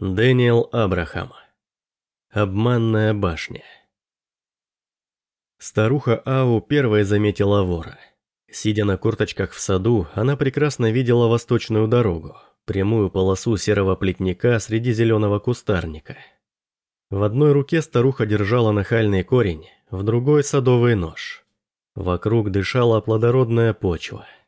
Дэниел Абрахам. Обманная башня. Старуха Ау первой заметила вора. Сидя на корточках в саду, она прекрасно видела восточную дорогу, прямую полосу серого плетника среди зеленого кустарника. В одной руке старуха держала нахальный корень, в другой – садовый нож. Вокруг дышала плодородная почва –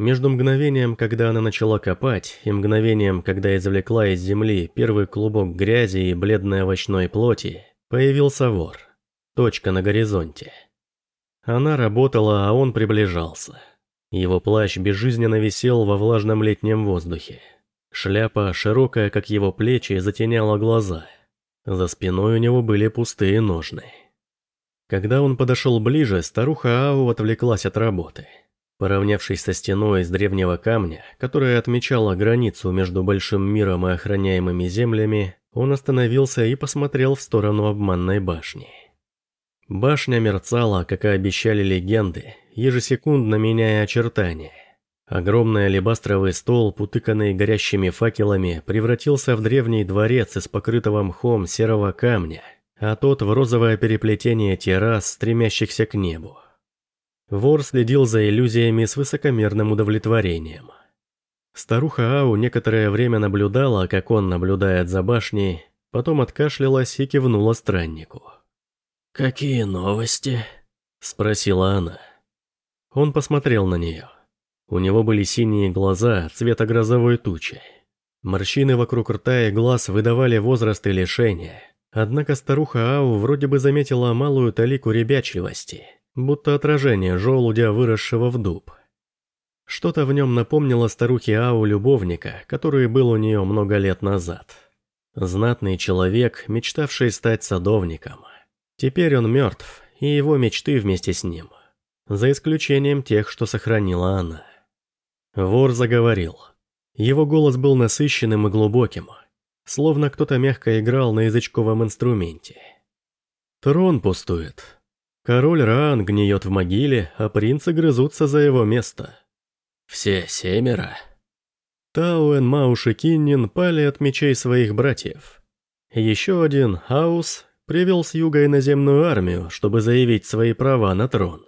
между мгновением, когда она начала копать, и мгновением, когда извлекла из земли первый клубок грязи и бледной овощной плоти, появился вор. Точка на горизонте. Она работала, а он приближался. Его плащ безжизненно висел во влажном летнем воздухе. Шляпа, широкая, как его плечи, затеняла глаза. За спиной у него были пустые ножны. Когда он подошел ближе, старуха Ау отвлеклась от работы – Поравнявшись со стеной из древнего камня, которая отмечала границу между большим миром и охраняемыми землями, он остановился и посмотрел в сторону обманной башни. Башня мерцала, как и обещали легенды, ежесекундно меняя очертания. Огромный алебастровый столб, утыканный горящими факелами, превратился в древний дворец из покрытого мхом серого камня, а тот в розовое переплетение террас, стремящихся к небу. Вор следил за иллюзиями с высокомерным удовлетворением. Старуха Ау некоторое время наблюдала, как он наблюдает за башней, потом откашлялась и кивнула страннику. «Какие новости?» – спросила она. Он посмотрел на нее. У него были синие глаза цвета грозовой тучи. Морщины вокруг рта и глаз выдавали возраст и лишения. Однако старуха Ау вроде бы заметила малую талику ребячливости – будто отражение желудя, выросшего в дуб. Что-то в нем напомнило старухе Ау любовника, который был у нее много лет назад. Знатный человек, мечтавший стать садовником. Теперь он мертв, и его мечты вместе с ним. За исключением тех, что сохранила она. Вор заговорил. Его голос был насыщенным и глубоким, словно кто-то мягко играл на язычковом инструменте. Трон пустует, Король Раан гниет в могиле, а принцы грызутся за его место. Все семеро? Тауэн, Мауш и Киннин пали от мечей своих братьев. Еще один, Аус, привел с юга иноземную армию, чтобы заявить свои права на трон.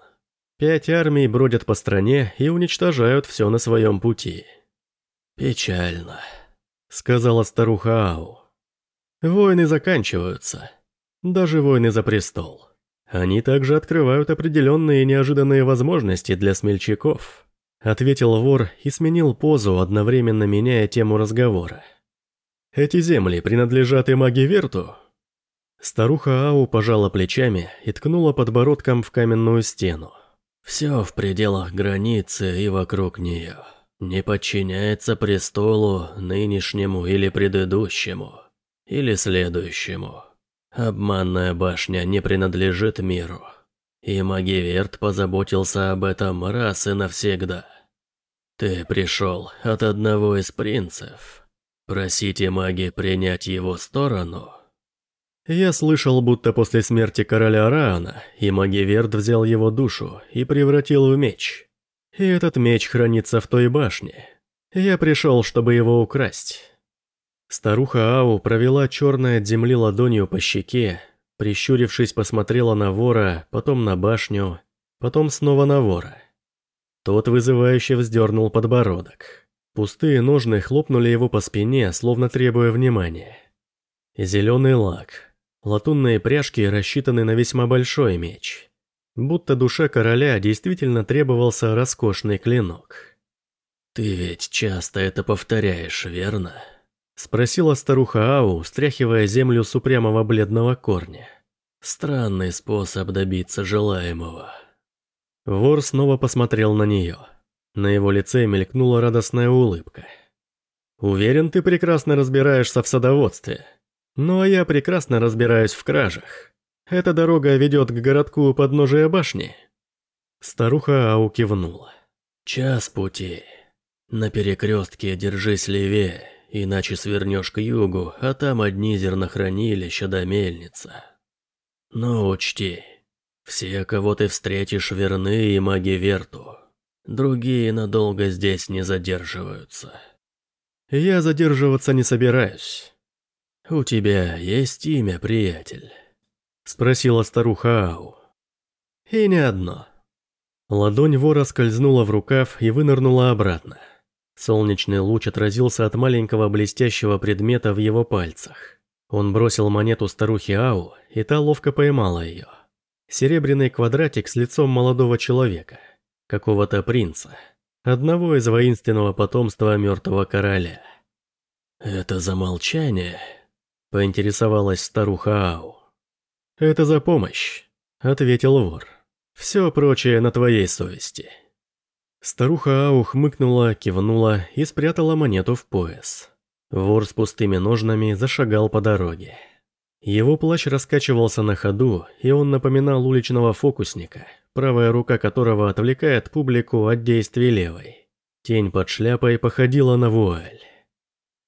Пять армий бродят по стране и уничтожают все на своем пути. «Печально», — сказала старуха Ау. «Войны заканчиваются. Даже войны за престол». Они также открывают определенные неожиданные возможности для смельчаков», ответил вор и сменил позу, одновременно меняя тему разговора. «Эти земли принадлежат и маге Верту?» Старуха Ау пожала плечами и ткнула подбородком в каменную стену. «Все в пределах границы и вокруг нее. Не подчиняется престолу нынешнему или предыдущему, или следующему. Обманная башня не принадлежит миру. И Магиверт позаботился об этом раз и навсегда. Ты пришел от одного из принцев. Просите маги принять его сторону. Я слышал, будто после смерти короля Раана и Магиверт взял его душу и превратил в меч. И этот меч хранится в той башне. Я пришел, чтобы его украсть. Старуха Ау провела черной от земли ладонью по щеке, прищурившись, посмотрела на вора, потом на башню, потом снова на вора. Тот вызывающе вздернул подбородок. Пустые ножны хлопнули его по спине, словно требуя внимания. Зеленый лак. Латунные пряжки рассчитаны на весьма большой меч. Будто душе короля действительно требовался роскошный клинок. «Ты ведь часто это повторяешь, верно?» Спросила старуха Ау, стряхивая землю с упрямого бледного корня. Странный способ добиться желаемого. Вор снова посмотрел на нее. На его лице мелькнула радостная улыбка. «Уверен, ты прекрасно разбираешься в садоводстве. Ну а я прекрасно разбираюсь в кражах. Эта дорога ведет к городку у подножия башни». Старуха Ау кивнула. «Час пути. На перекрестке держись левее, Иначе свернешь к югу, а там одни зернохранилища да мельница. Но учти, все, кого ты встретишь, верны и маги Верту. Другие надолго здесь не задерживаются. Я задерживаться не собираюсь. «У тебя есть имя, приятель?» Спросила старуха Ау. «И не одно». Ладонь вора скользнула в рукав и вынырнула обратно. Солнечный луч отразился от маленького блестящего предмета в его пальцах. Он бросил монету старухе Ау, и та ловко поймала ее. Серебряный квадратик с лицом молодого человека, какого-то принца, одного из воинственного потомства мертвого короля. «Это за молчание?» – поинтересовалась старуха Ау. «Это за помощь», – ответил вор. «Все прочее на твоей совести». Старуха Ау хмыкнула, кивнула и спрятала монету в пояс. Вор с пустыми ножнами зашагал по дороге. Его плащ раскачивался на ходу, и он напоминал уличного фокусника, правая рука которого отвлекает публику от действий левой. Тень под шляпой походила на вуаль.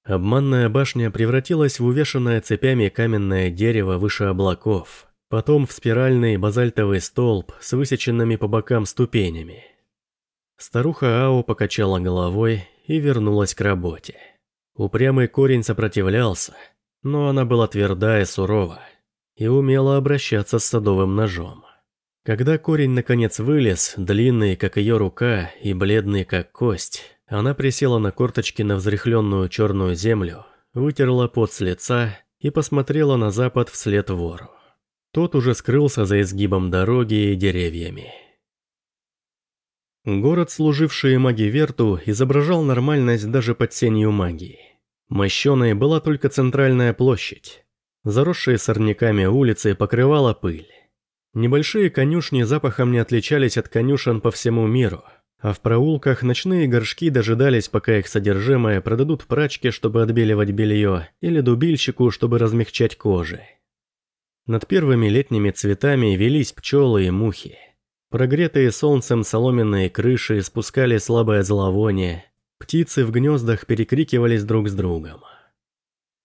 Обманная башня превратилась в увешанное цепями каменное дерево выше облаков, потом в спиральный базальтовый столб с высеченными по бокам ступенями. Старуха Ао покачала головой и вернулась к работе. Упрямый корень сопротивлялся, но она была тверда и сурова, и умела обращаться с садовым ножом. Когда корень наконец вылез, длинный, как ее рука, и бледный, как кость, она присела на корточки на взрыхленную черную землю, вытерла пот с лица и посмотрела на запад вслед вору. Тот уже скрылся за изгибом дороги и деревьями. Город, служивший маги Верту, изображал нормальность даже под сенью магии. Мощеной была только центральная площадь. Заросшие сорняками улицы покрывала пыль. Небольшие конюшни запахом не отличались от конюшен по всему миру, а в проулках ночные горшки дожидались, пока их содержимое продадут прачке, чтобы отбеливать белье, или дубильщику, чтобы размягчать кожи. Над первыми летними цветами велись пчелы и мухи. Прогретые солнцем соломенные крыши спускали слабое зловоние, птицы в гнездах перекрикивались друг с другом.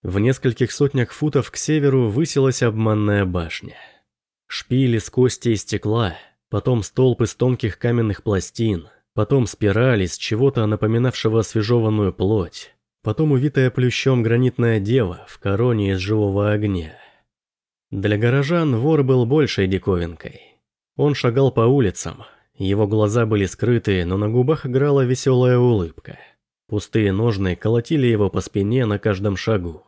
В нескольких сотнях футов к северу высилась обманная башня. Шпили с кости и стекла, потом столб из тонких каменных пластин, потом спираль из чего-то напоминавшего освежеванную плоть, потом увитая плющом гранитная дева в короне из живого огня. Для горожан вор был большей диковинкой. Он шагал по улицам. Его глаза были скрыты, но на губах играла веселая улыбка. Пустые ножны колотили его по спине на каждом шагу.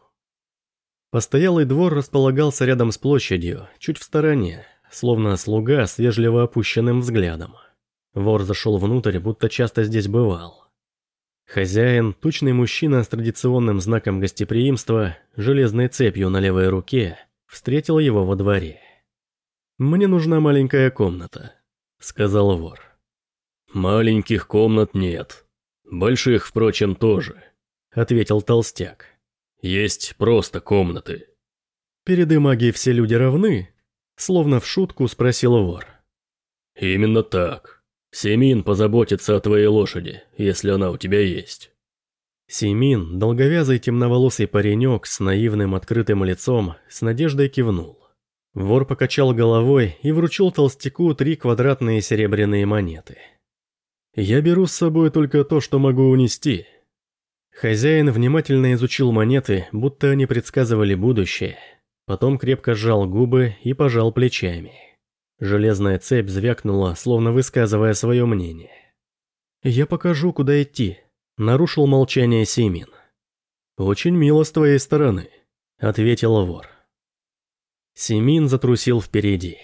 Постоялый двор располагался рядом с площадью, чуть в стороне, словно слуга с вежливо опущенным взглядом. Вор зашел внутрь, будто часто здесь бывал. Хозяин, тучный мужчина с традиционным знаком гостеприимства, железной цепью на левой руке, встретил его во дворе. «Мне нужна маленькая комната», — сказал вор. «Маленьких комнат нет. Больших, впрочем, тоже», — ответил толстяк. «Есть просто комнаты». «Перед магией все люди равны?» Словно в шутку спросил вор. «Именно так. Семин позаботится о твоей лошади, если она у тебя есть». Семин, долговязый темноволосый паренек с наивным открытым лицом, с надеждой кивнул. Вор покачал головой и вручил толстяку три квадратные серебряные монеты. «Я беру с собой только то, что могу унести». Хозяин внимательно изучил монеты, будто они предсказывали будущее. Потом крепко сжал губы и пожал плечами. Железная цепь звякнула, словно высказывая свое мнение. «Я покажу, куда идти», — нарушил молчание Симин. «Очень мило с твоей стороны», — ответил вор. Семин затрусил впереди.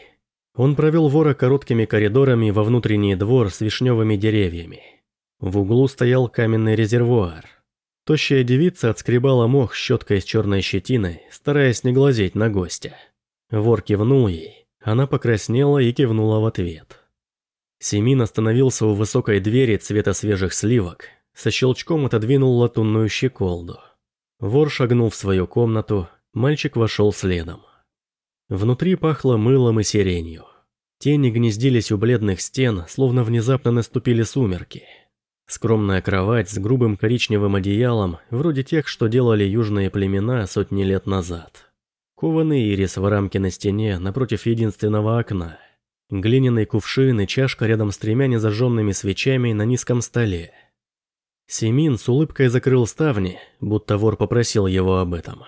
Он провел вора короткими коридорами во внутренний двор с вишневыми деревьями. В углу стоял каменный резервуар. Тощая девица отскребала мох щеткой с черной щетиной, стараясь не глазеть на гостя. Вор кивнул ей, она покраснела и кивнула в ответ. Семин остановился у высокой двери цвета свежих сливок, со щелчком отодвинул латунную щеколду. Вор шагнул в свою комнату, мальчик вошел следом. Внутри пахло мылом и сиренью. Тени гнездились у бледных стен, словно внезапно наступили сумерки. Скромная кровать с грубым коричневым одеялом, вроде тех, что делали южные племена сотни лет назад. Кованый ирис в рамке на стене напротив единственного окна. Глиняный кувшин и чашка рядом с тремя незажженными свечами на низком столе. Семин с улыбкой закрыл ставни, будто вор попросил его об этом.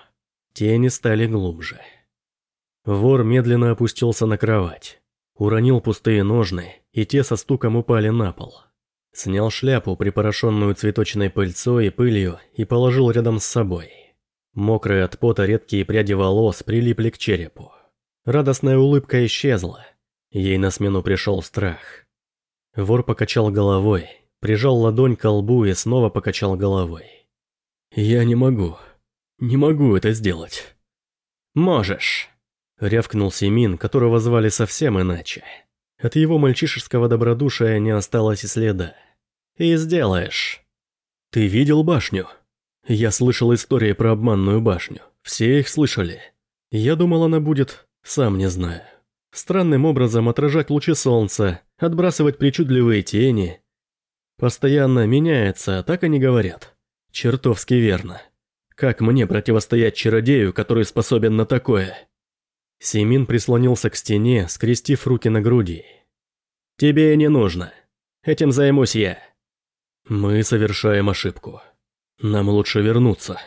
Тени стали глубже. Вор медленно опустился на кровать. Уронил пустые ножны, и те со стуком упали на пол. Снял шляпу, припорошенную цветочной пыльцой и пылью, и положил рядом с собой. Мокрые от пота редкие пряди волос прилипли к черепу. Радостная улыбка исчезла. Ей на смену пришел страх. Вор покачал головой, прижал ладонь к лбу и снова покачал головой. «Я не могу. Не могу это сделать». «Можешь», — рявкнул Семин, которого звали совсем иначе. От его мальчишеского добродушия не осталось и следа. «И сделаешь». «Ты видел башню?» «Я слышал истории про обманную башню. Все их слышали. Я думал, она будет, сам не знаю. Странным образом отражать лучи солнца, отбрасывать причудливые тени. Постоянно меняется, так они говорят. Чертовски верно. Как мне противостоять чародею, который способен на такое?» Семин прислонился к стене, скрестив руки на груди. «Тебе не нужно. Этим займусь я». «Мы совершаем ошибку. Нам лучше вернуться».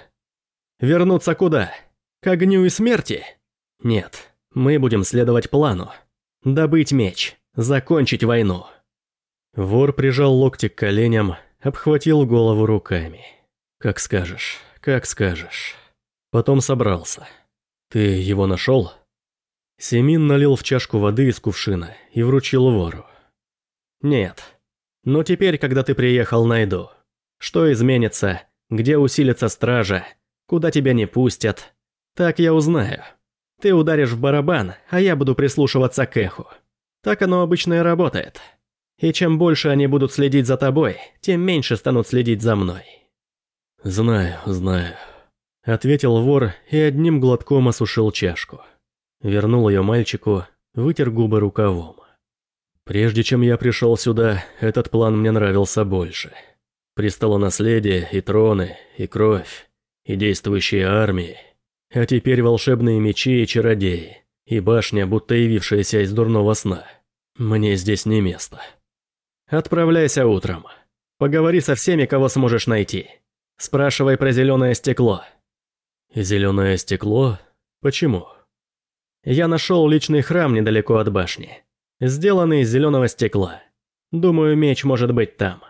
«Вернуться куда? К огню и смерти?» «Нет, мы будем следовать плану. Добыть меч, закончить войну». Вор прижал локти к коленям, обхватил голову руками. «Как скажешь, как скажешь». Потом собрался. «Ты его нашел?» Семин налил в чашку воды из кувшина и вручил вору. «Нет. Но теперь, когда ты приехал, найду. Что изменится, где усилится стража, куда тебя не пустят. Так я узнаю. Ты ударишь в барабан, а я буду прислушиваться к эху. Так оно обычно и работает. И чем больше они будут следить за тобой, тем меньше станут следить за мной». «Знаю, знаю», — ответил вор и одним глотком осушил чашку. Вернул ее мальчику, вытер губы рукавом. Прежде чем я пришел сюда, этот план мне нравился больше. Престолонаследие и троны, и кровь, и действующие армии. А теперь волшебные мечи и чародеи, и башня, будто явившаяся из дурного сна. Мне здесь не место. Отправляйся утром. Поговори со всеми, кого сможешь найти. Спрашивай про зеленое стекло. Зеленое стекло? Почему? Я нашел личный храм недалеко от башни. Сделанный из зеленого стекла. Думаю, меч может быть там.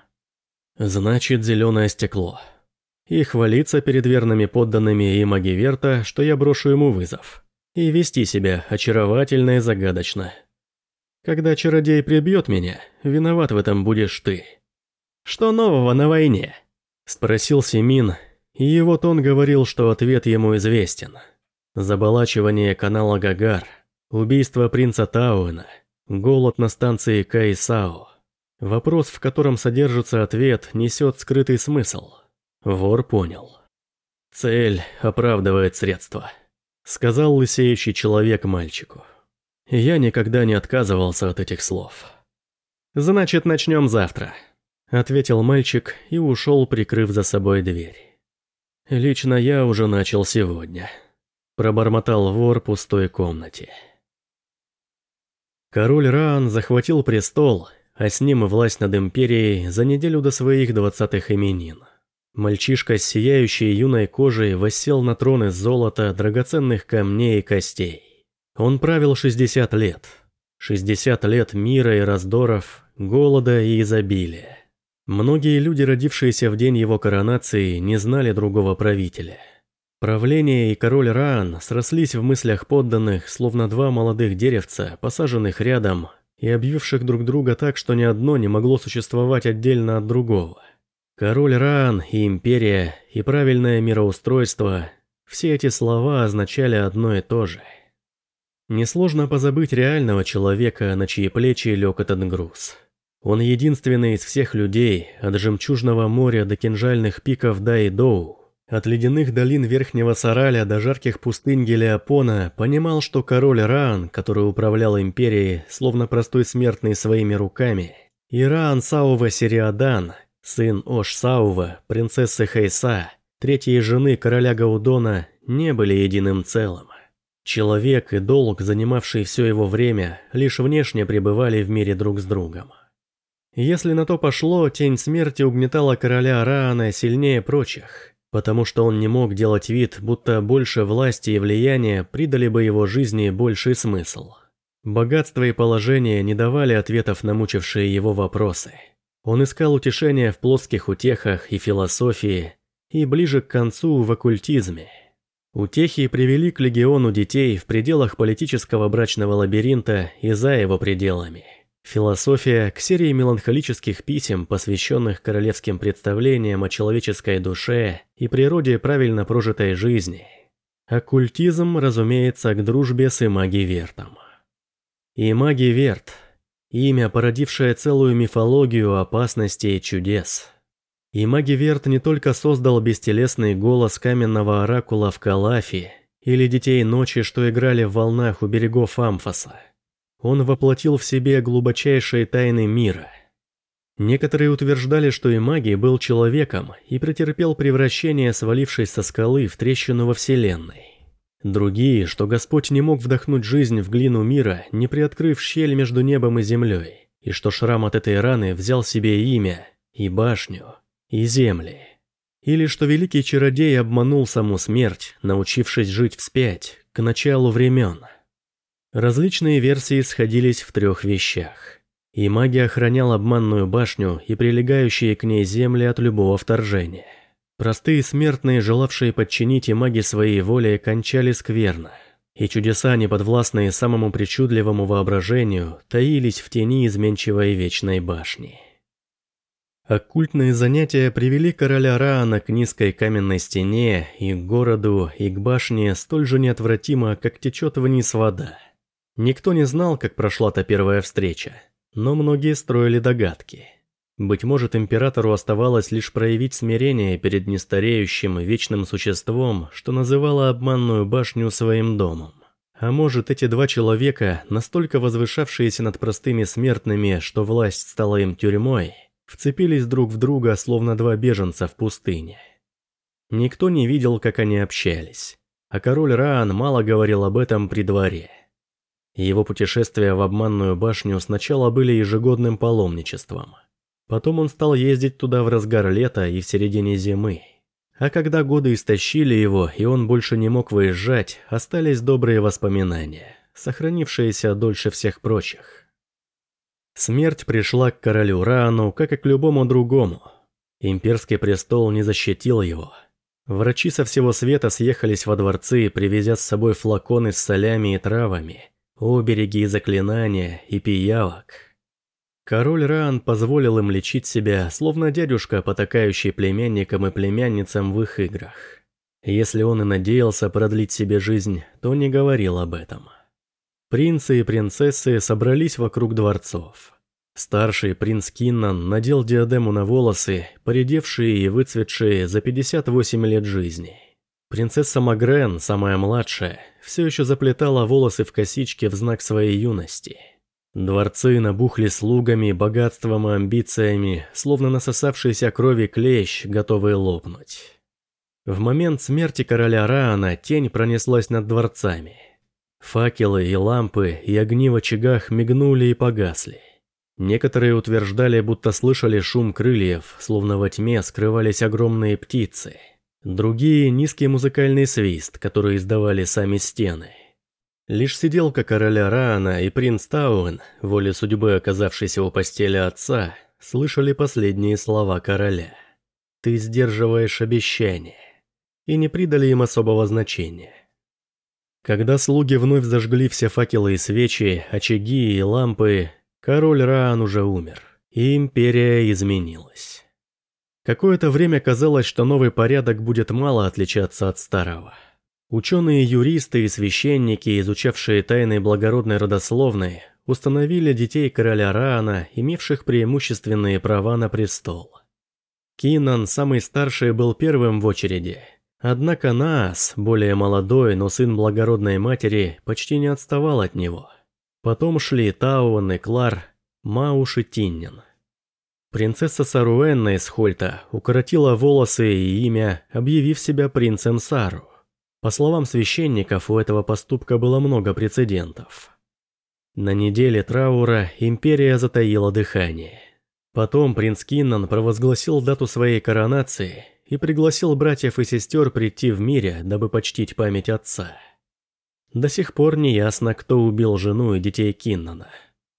Значит, зеленое стекло. И хвалиться перед верными подданными и Магиверта, что я брошу ему вызов. И вести себя очаровательно и загадочно. Когда чародей прибьет меня, виноват в этом будешь ты. Что нового на войне? Спросил Семин, и его тон говорил, что ответ ему известен. Заболачивание канала Гагар, убийство принца Тауэна, голод на станции Кайсао. Вопрос, в котором содержится ответ, несет скрытый смысл. Вор понял. Цель оправдывает средства, сказал лысеющий человек мальчику. Я никогда не отказывался от этих слов. Значит, начнем завтра, ответил мальчик и ушел, прикрыв за собой дверь. Лично я уже начал сегодня. Пробормотал вор пустой комнате. Король Раан захватил престол, а с ним и власть над империей за неделю до своих двадцатых именин. Мальчишка с сияющей юной кожей воссел на трон из золота, драгоценных камней и костей. Он правил 60 лет. 60 лет мира и раздоров, голода и изобилия. Многие люди, родившиеся в день его коронации, не знали другого правителя – Правление и король Раан срослись в мыслях подданных, словно два молодых деревца, посаженных рядом и обвивших друг друга так, что ни одно не могло существовать отдельно от другого. Король Раан и империя и правильное мироустройство – все эти слова означали одно и то же. Несложно позабыть реального человека, на чьи плечи лег этот груз. Он единственный из всех людей, от жемчужного моря до кинжальных пиков Дай-Доу, от ледяных долин Верхнего Сараля до жарких пустынь Гелиопона понимал, что король Раан, который управлял империей, словно простой смертный своими руками, и Раан Саува Сириадан, сын Ош Саува, принцессы Хейса, третьей жены короля Гаудона, не были единым целым. Человек и долг, занимавший все его время, лишь внешне пребывали в мире друг с другом. Если на то пошло, тень смерти угнетала короля Раана сильнее прочих – потому что он не мог делать вид, будто больше власти и влияния придали бы его жизни больший смысл. Богатство и положение не давали ответов на мучившие его вопросы. Он искал утешения в плоских утехах и философии, и ближе к концу в оккультизме. Утехи привели к легиону детей в пределах политического брачного лабиринта и за его пределами. Философия к серии меланхолических писем, посвященных королевским представлениям о человеческой душе и природе правильно прожитой жизни. Оккультизм, разумеется, к дружбе с Имаги Вертом. Имаги Верт – имя, породившее целую мифологию опасностей и чудес. Имаги Верт не только создал бестелесный голос каменного оракула в Калафе или детей ночи, что играли в волнах у берегов Амфоса – он воплотил в себе глубочайшие тайны мира. Некоторые утверждали, что и магий был человеком и претерпел превращение, свалившись со скалы в трещину во Вселенной. Другие, что Господь не мог вдохнуть жизнь в глину мира, не приоткрыв щель между небом и землей, и что шрам от этой раны взял себе имя, и башню, и земли. Или что великий чародей обманул саму смерть, научившись жить вспять, к началу времен – Различные версии сходились в трех вещах. И магия охранял обманную башню и прилегающие к ней земли от любого вторжения. Простые смертные, желавшие подчинить и маги своей воле, кончали скверно. И чудеса, неподвластные самому причудливому воображению, таились в тени изменчивой вечной башни. Оккультные занятия привели короля Раана к низкой каменной стене и к городу, и к башне столь же неотвратимо, как течет вниз вода. Никто не знал, как прошла та первая встреча, но многие строили догадки. Быть может, императору оставалось лишь проявить смирение перед нестареющим вечным существом, что называло обманную башню своим домом. А может, эти два человека, настолько возвышавшиеся над простыми смертными, что власть стала им тюрьмой, вцепились друг в друга, словно два беженца в пустыне. Никто не видел, как они общались, а король Раан мало говорил об этом при дворе. Его путешествия в обманную башню сначала были ежегодным паломничеством. Потом он стал ездить туда в разгар лета и в середине зимы. А когда годы истощили его, и он больше не мог выезжать, остались добрые воспоминания, сохранившиеся дольше всех прочих. Смерть пришла к королю Раану, как и к любому другому. Имперский престол не защитил его. Врачи со всего света съехались во дворцы, привезя с собой флаконы с солями и травами – обереги заклинания, и пиявок. Король Раан позволил им лечить себя, словно дядюшка, потакающий племянникам и племянницам в их играх. Если он и надеялся продлить себе жизнь, то не говорил об этом. Принцы и принцессы собрались вокруг дворцов. Старший принц Киннан надел диадему на волосы, поредевшие и выцветшие за 58 лет жизни. Принцесса Магрен, самая младшая, все еще заплетала волосы в косички в знак своей юности. Дворцы набухли слугами, богатством и амбициями, словно насосавшийся крови клещ, готовый лопнуть. В момент смерти короля Раана тень пронеслась над дворцами. Факелы и лампы и огни в очагах мигнули и погасли. Некоторые утверждали, будто слышали шум крыльев, словно во тьме скрывались огромные птицы – Другие – низкий музыкальный свист, который издавали сами стены. Лишь сиделка короля Раана и принц Тауэн, воле судьбы оказавшийся у постели отца, слышали последние слова короля. «Ты сдерживаешь обещание» и не придали им особого значения. Когда слуги вновь зажгли все факелы и свечи, очаги и лампы, король Раан уже умер, и империя изменилась. Какое-то время казалось, что новый порядок будет мало отличаться от старого. Ученые-юристы и священники, изучавшие тайны благородной родословной, установили детей короля Раана, имевших преимущественные права на престол. Кинан, самый старший, был первым в очереди. Однако Наас, более молодой, но сын благородной матери, почти не отставал от него. Потом шли Тауэн и Клар, Мауш и Тиннин. Принцесса Саруэнна из Хольта укоротила волосы и имя, объявив себя принцем Сару. По словам священников, у этого поступка было много прецедентов. На неделе траура империя затаила дыхание. Потом принц Киннан провозгласил дату своей коронации, и пригласил братьев и сестер прийти в мире, дабы почтить память отца. До сих пор не ясно, кто убил жену и детей Киннана.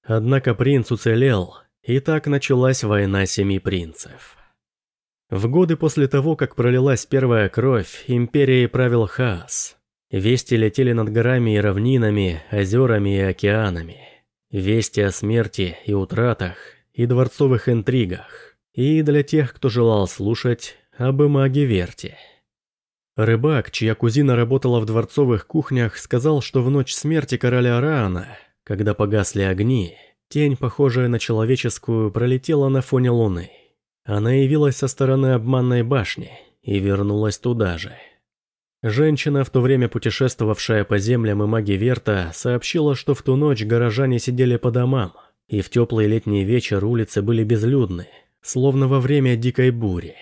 Однако принц уцелел, и так началась война семи принцев. В годы после того, как пролилась первая кровь, империей правил хаос. Вести летели над горами и равнинами, озерами и океанами. Вести о смерти и утратах, и дворцовых интригах. И для тех, кто желал слушать, об маге Верте. Рыбак, чья кузина работала в дворцовых кухнях, сказал, что в ночь смерти короля Раана, когда погасли огни, тень, похожая на человеческую, пролетела на фоне луны. Она явилась со стороны обманной башни и вернулась туда же. Женщина, в то время путешествовавшая по землям и маги Верта, сообщила, что в ту ночь горожане сидели по домам, и в теплый летний вечер улицы были безлюдны, словно во время дикой бури.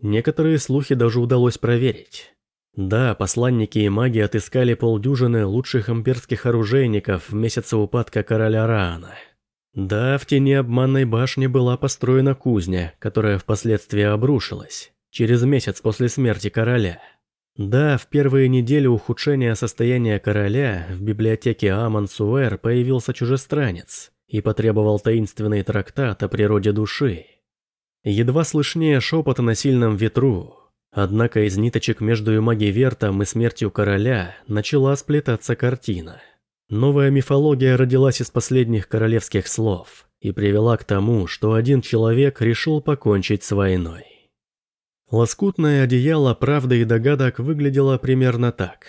Некоторые слухи даже удалось проверить. Да, посланники и маги отыскали полдюжины лучших имперских оружейников в месяце упадка короля Раана. Да, в тени обманной башни была построена кузня, которая впоследствии обрушилась, через месяц после смерти короля. Да, в первые недели ухудшения состояния короля в библиотеке Аман-Суэр появился чужестранец и потребовал таинственный трактат о природе души, Едва слышнее шепота на сильном ветру. Однако из ниточек между Вертом и смертью короля начала сплетаться картина. Новая мифология родилась из последних королевских слов и привела к тому, что один человек решил покончить с войной. Лоскутное одеяло правды и догадок выглядело примерно так.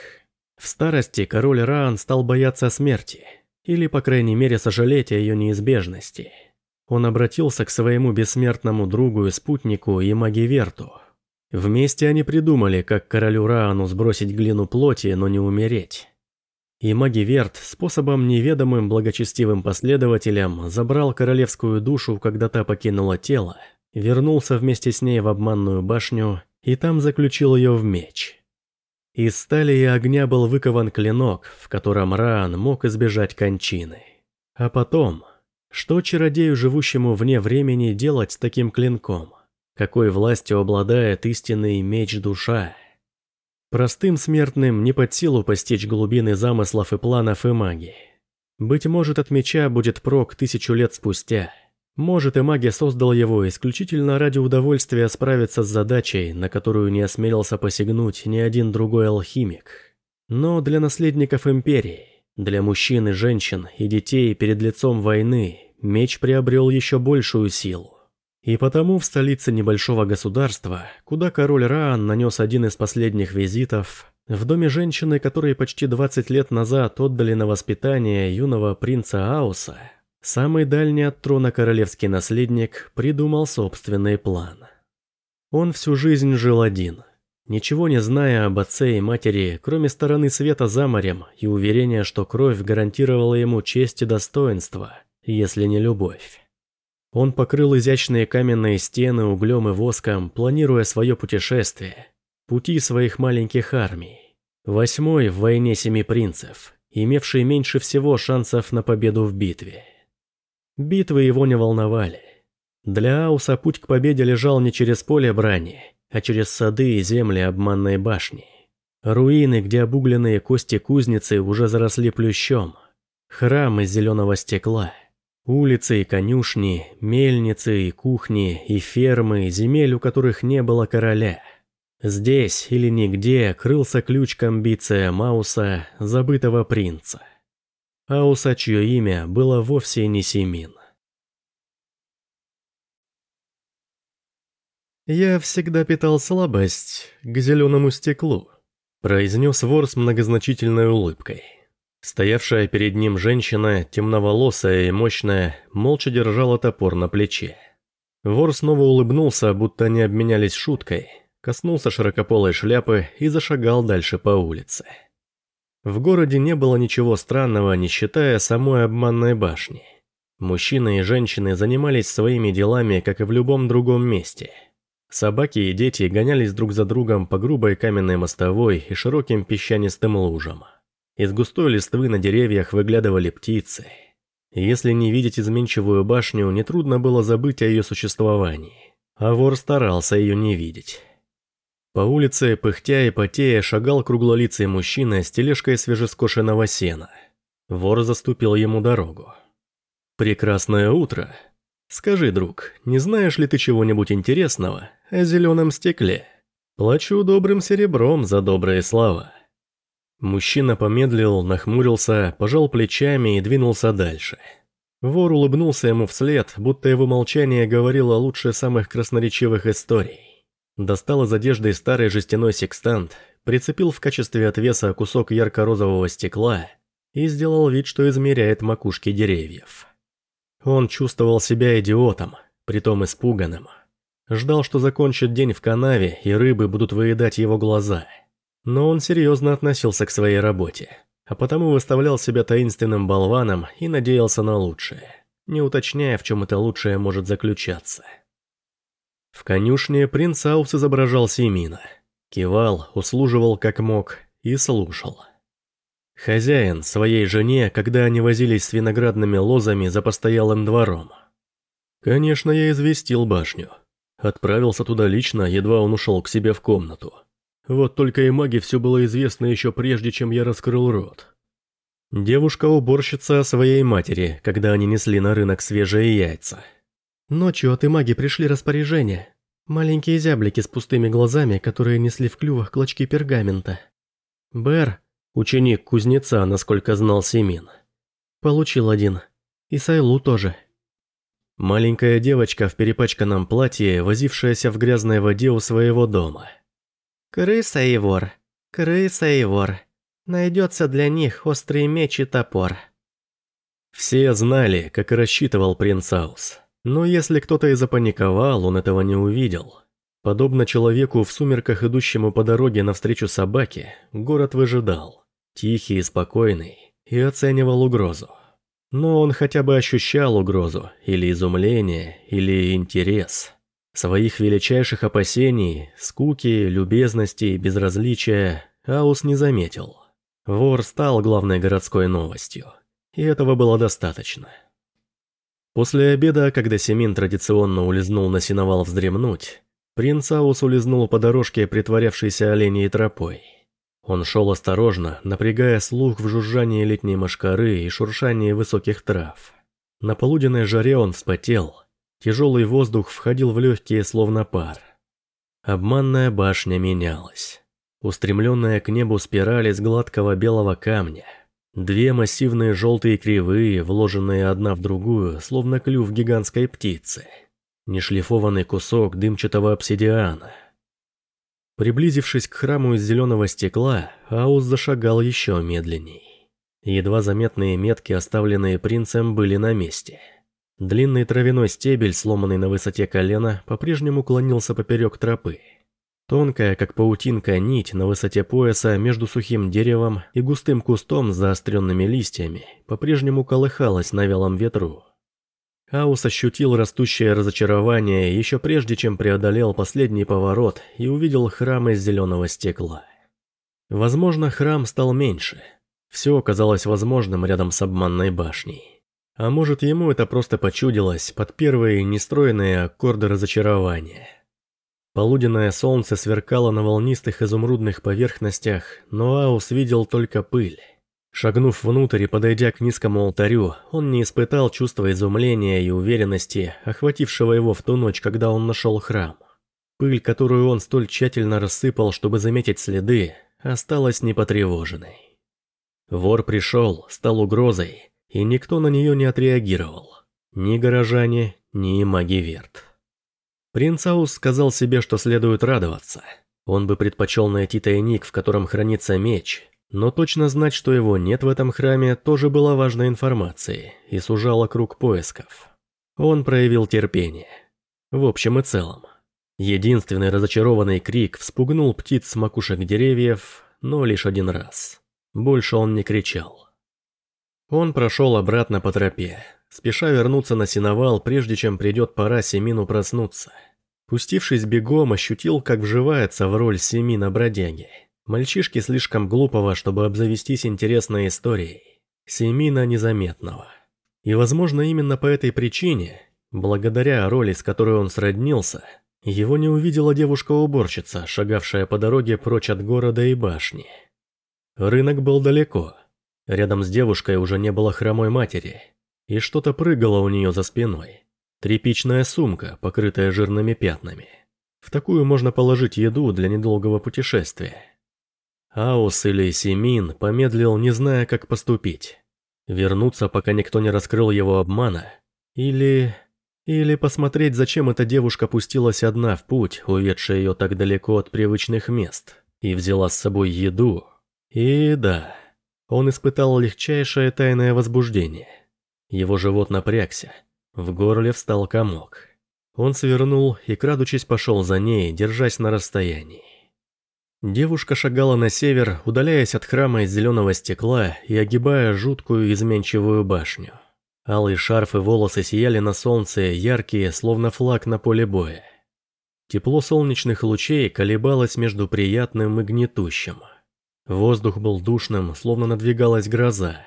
В старости король Раан стал бояться смерти, или, по крайней мере, сожалеть о ее неизбежности – он обратился к своему бессмертному другу и спутнику Имагиверту. Вместе они придумали, как королю Раану сбросить глину плоти, но не умереть. Имагиверт способом неведомым благочестивым последователям забрал королевскую душу, когда та покинула тело, вернулся вместе с ней в обманную башню и там заключил ее в меч. Из стали и огня был выкован клинок, в котором Раан мог избежать кончины. А потом что чародею, живущему вне времени, делать с таким клинком? Какой властью обладает истинный меч душа? Простым смертным не под силу постичь глубины замыслов и планов и магии. Быть может, от меча будет прок тысячу лет спустя. Может, и маги создал его исключительно ради удовольствия справиться с задачей, на которую не осмелился посягнуть ни один другой алхимик. Но для наследников Империи для мужчин и женщин и детей перед лицом войны меч приобрел еще большую силу. И потому в столице небольшого государства, куда король Раан нанес один из последних визитов, в доме женщины, которой почти 20 лет назад отдали на воспитание юного принца Ауса, самый дальний от трона королевский наследник придумал собственный план. Он всю жизнь жил один – Ничего не зная об отце и матери, кроме стороны света за морем и уверения, что кровь гарантировала ему честь и достоинство, если не любовь. Он покрыл изящные каменные стены углем и воском, планируя свое путешествие, пути своих маленьких армий. Восьмой в войне семи принцев, имевший меньше всего шансов на победу в битве. Битвы его не волновали. Для Ауса путь к победе лежал не через поле брани, а через сады и земли обманной башни. Руины, где обугленные кости кузницы уже заросли плющом. Храм из зеленого стекла. Улицы и конюшни, мельницы и кухни, и фермы, земель, у которых не было короля. Здесь или нигде крылся ключ к амбициям Мауса, забытого принца. Ауса, чье имя было вовсе не Семин. «Я всегда питал слабость к зеленому стеклу», – произнес вор с многозначительной улыбкой. Стоявшая перед ним женщина, темноволосая и мощная, молча держала топор на плече. Вор снова улыбнулся, будто они обменялись шуткой, коснулся широкополой шляпы и зашагал дальше по улице. В городе не было ничего странного, не считая самой обманной башни. Мужчины и женщины занимались своими делами, как и в любом другом месте – Собаки и дети гонялись друг за другом по грубой каменной мостовой и широким песчанистым лужам. Из густой листвы на деревьях выглядывали птицы. Если не видеть изменчивую башню, нетрудно было забыть о ее существовании. а вор старался ее не видеть. По улице, пыхтя и потея, шагал круглолицый мужчина с тележкой свежескошенного сена. Вор заступил ему дорогу. «Прекрасное утро. Скажи, друг, не знаешь ли ты чего-нибудь интересного о зеленом стекле? Плачу добрым серебром за добрые слова». Мужчина помедлил, нахмурился, пожал плечами и двинулся дальше. Вор улыбнулся ему вслед, будто его молчание говорило лучше самых красноречивых историй. Достал из одежды старый жестяной секстант, прицепил в качестве отвеса кусок ярко-розового стекла и сделал вид, что измеряет макушки деревьев. Он чувствовал себя идиотом, притом испуганным. Ждал, что закончит день в канаве, и рыбы будут выедать его глаза. Но он серьезно относился к своей работе, а потому выставлял себя таинственным болваном и надеялся на лучшее, не уточняя, в чем это лучшее может заключаться. В конюшне принц Аус изображал Семина. Кивал, услуживал как мог и слушал. Хозяин своей жене, когда они возились с виноградными лозами за постоялым двором. Конечно, я известил башню. Отправился туда лично, едва он ушел к себе в комнату. Вот только и маге все было известно еще прежде, чем я раскрыл рот. Девушка-уборщица о своей матери, когда они несли на рынок свежие яйца. Ночью от Имаги пришли распоряжения. Маленькие зяблики с пустыми глазами, которые несли в клювах клочки пергамента. Бэр, ученик кузнеца, насколько знал Семин, получил один. И Сайлу тоже. Маленькая девочка в перепачканном платье, возившаяся в грязной воде у своего дома. «Крыса и вор, крыса и вор. Найдется для них острый меч и топор». Все знали, как рассчитывал принц Аус. Но если кто-то и запаниковал, он этого не увидел. Подобно человеку в сумерках, идущему по дороге навстречу собаке, город выжидал, тихий и спокойный, и оценивал угрозу. Но он хотя бы ощущал угрозу, или изумление, или интерес. Своих величайших опасений, скуки, любезности, безразличия Аус не заметил. Вор стал главной городской новостью, и этого было достаточно. После обеда, когда Семин традиционно улизнул на сеновал вздремнуть, принц Аус улизнул по дорожке, притворявшейся оленей тропой. Он шел осторожно, напрягая слух в жужжании летней мошкары и шуршании высоких трав. На полуденной жаре он вспотел. Тяжелый воздух входил в легкие, словно пар. Обманная башня менялась. Устремленная к небу спираль из гладкого белого камня – Две массивные желтые кривые, вложенные одна в другую, словно клюв гигантской птицы. Нешлифованный кусок дымчатого обсидиана. Приблизившись к храму из зеленого стекла, Аус зашагал еще медленней. Едва заметные метки, оставленные принцем, были на месте. Длинный травяной стебель, сломанный на высоте колена, по-прежнему клонился поперек тропы. Тонкая, как паутинка, нить на высоте пояса между сухим деревом и густым кустом с заостренными листьями по-прежнему колыхалась на вялом ветру. Аус ощутил растущее разочарование еще прежде, чем преодолел последний поворот и увидел храм из зеленого стекла. Возможно, храм стал меньше. Все оказалось возможным рядом с обманной башней. А может, ему это просто почудилось под первые нестроенные аккорды разочарования. Полуденное солнце сверкало на волнистых изумрудных поверхностях, но Аус видел только пыль. Шагнув внутрь и подойдя к низкому алтарю, он не испытал чувства изумления и уверенности, охватившего его в ту ночь, когда он нашел храм. Пыль, которую он столь тщательно рассыпал, чтобы заметить следы, осталась непотревоженной. Вор пришел, стал угрозой, и никто на нее не отреагировал. Ни горожане, ни маги Верт. Принц Аус сказал себе, что следует радоваться. Он бы предпочел найти тайник, в котором хранится меч, но точно знать, что его нет в этом храме, тоже была важной информацией и сужала круг поисков. Он проявил терпение. В общем и целом. Единственный разочарованный крик вспугнул птиц с макушек деревьев, но лишь один раз. Больше он не кричал. Он прошел обратно по тропе, спеша вернуться на сеновал, прежде чем придет пора Семину проснуться. Пустившись бегом, ощутил, как вживается в роль Семина бродяги. Мальчишки слишком глупого, чтобы обзавестись интересной историей. Семина незаметного. И, возможно, именно по этой причине, благодаря роли, с которой он сроднился, Его не увидела девушка-уборщица, шагавшая по дороге прочь от города и башни. Рынок был далеко. Рядом с девушкой уже не было хромой матери, и что-то прыгало у нее за спиной. Тряпичная сумка, покрытая жирными пятнами. В такую можно положить еду для недолгого путешествия. Аус или Семин помедлил, не зная, как поступить. Вернуться, пока никто не раскрыл его обмана, или... Или посмотреть, зачем эта девушка пустилась одна в путь, уведшая ее так далеко от привычных мест, и взяла с собой еду. И да, он испытал легчайшее тайное возбуждение. Его живот напрягся, в горле встал комок. Он свернул и, крадучись, пошел за ней, держась на расстоянии. Девушка шагала на север, удаляясь от храма из зеленого стекла и огибая жуткую изменчивую башню. Алые шарфы волосы сияли на солнце, яркие, словно флаг на поле боя. Тепло солнечных лучей колебалось между приятным и гнетущим. Воздух был душным, словно надвигалась гроза.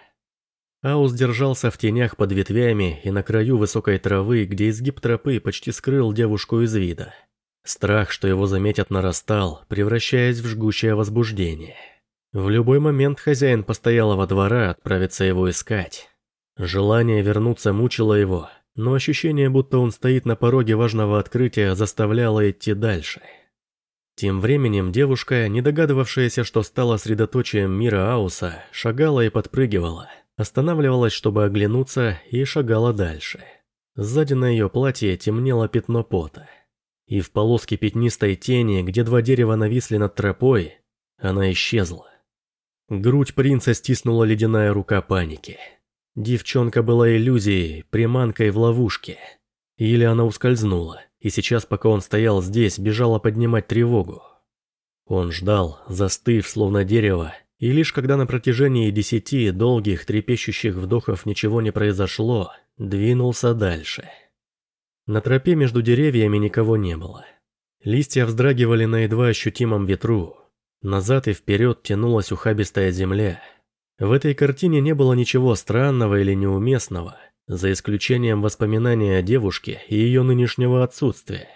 Аус держался в тенях под ветвями и на краю высокой травы, где изгиб тропы почти скрыл девушку из вида. Страх, что его заметят, нарастал, превращаясь в жгучее возбуждение. В любой момент хозяин постоялого двора отправится его искать. Желание вернуться мучило его, но ощущение, будто он стоит на пороге важного открытия, заставляло идти дальше. Тем временем девушка, не догадывавшаяся, что стала средоточием мира Ауса, шагала и подпрыгивала, останавливалась, чтобы оглянуться, и шагала дальше. Сзади на ее платье темнело пятно пота. И в полоске пятнистой тени, где два дерева нависли над тропой, она исчезла. Грудь принца стиснула ледяная рука паники. Девчонка была иллюзией, приманкой в ловушке. Или она ускользнула, и сейчас, пока он стоял здесь, бежала поднимать тревогу. Он ждал, застыв, словно дерево, и лишь когда на протяжении десяти долгих трепещущих вдохов ничего не произошло, двинулся дальше. На тропе между деревьями никого не было. Листья вздрагивали на едва ощутимом ветру. Назад и вперед тянулась ухабистая земля – в этой картине не было ничего странного или неуместного, за исключением воспоминания о девушке и ее нынешнего отсутствия.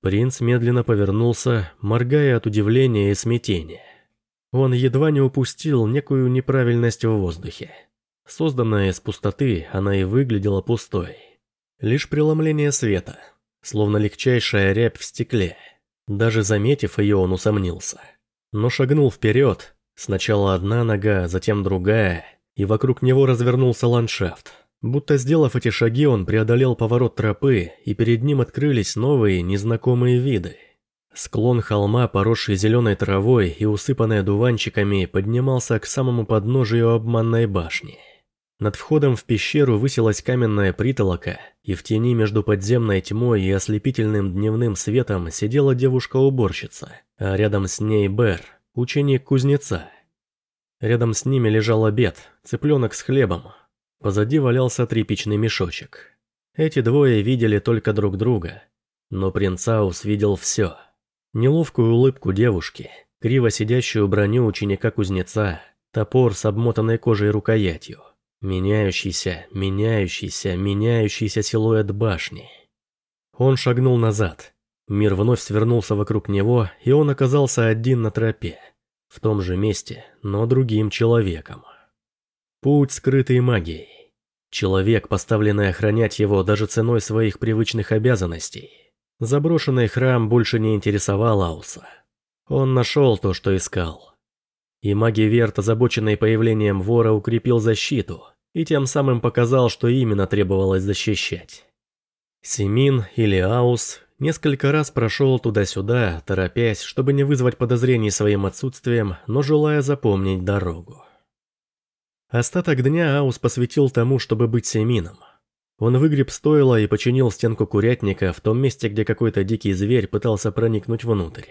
Принц медленно повернулся, моргая от удивления и смятения. Он едва не упустил некую неправильность в воздухе. Созданная из пустоты, она и выглядела пустой. Лишь преломление света, словно легчайшая рябь в стекле. Даже заметив ее, он усомнился. Но шагнул вперед, Сначала одна нога, затем другая, и вокруг него развернулся ландшафт. Будто сделав эти шаги, он преодолел поворот тропы, и перед ним открылись новые, незнакомые виды. Склон холма, поросший зеленой травой и усыпанный одуванчиками, поднимался к самому подножию обманной башни. Над входом в пещеру высилась каменная притолока, и в тени между подземной тьмой и ослепительным дневным светом сидела девушка-уборщица, а рядом с ней Бер – ученик кузнеца. Рядом с ними лежал обед, цыпленок с хлебом. Позади валялся тряпичный мешочек. Эти двое видели только друг друга, но принц Аус видел все. Неловкую улыбку девушки, криво сидящую броню ученика-кузнеца, топор с обмотанной кожей рукоятью, меняющийся, меняющийся, меняющийся силуэт башни. Он шагнул назад, Мир вновь свернулся вокруг него, и он оказался один на тропе. В том же месте, но другим человеком. Путь, скрытый магией. Человек, поставленный охранять его даже ценой своих привычных обязанностей. Заброшенный храм больше не интересовал Ауса. Он нашел то, что искал. И маги Верт, озабоченный появлением вора, укрепил защиту, и тем самым показал, что именно требовалось защищать. Семин или Аус Несколько раз прошел туда-сюда, торопясь, чтобы не вызвать подозрений своим отсутствием, но желая запомнить дорогу. Остаток дня Аус посвятил тому, чтобы быть семином. Он выгреб стойло и починил стенку курятника в том месте, где какой-то дикий зверь пытался проникнуть внутрь.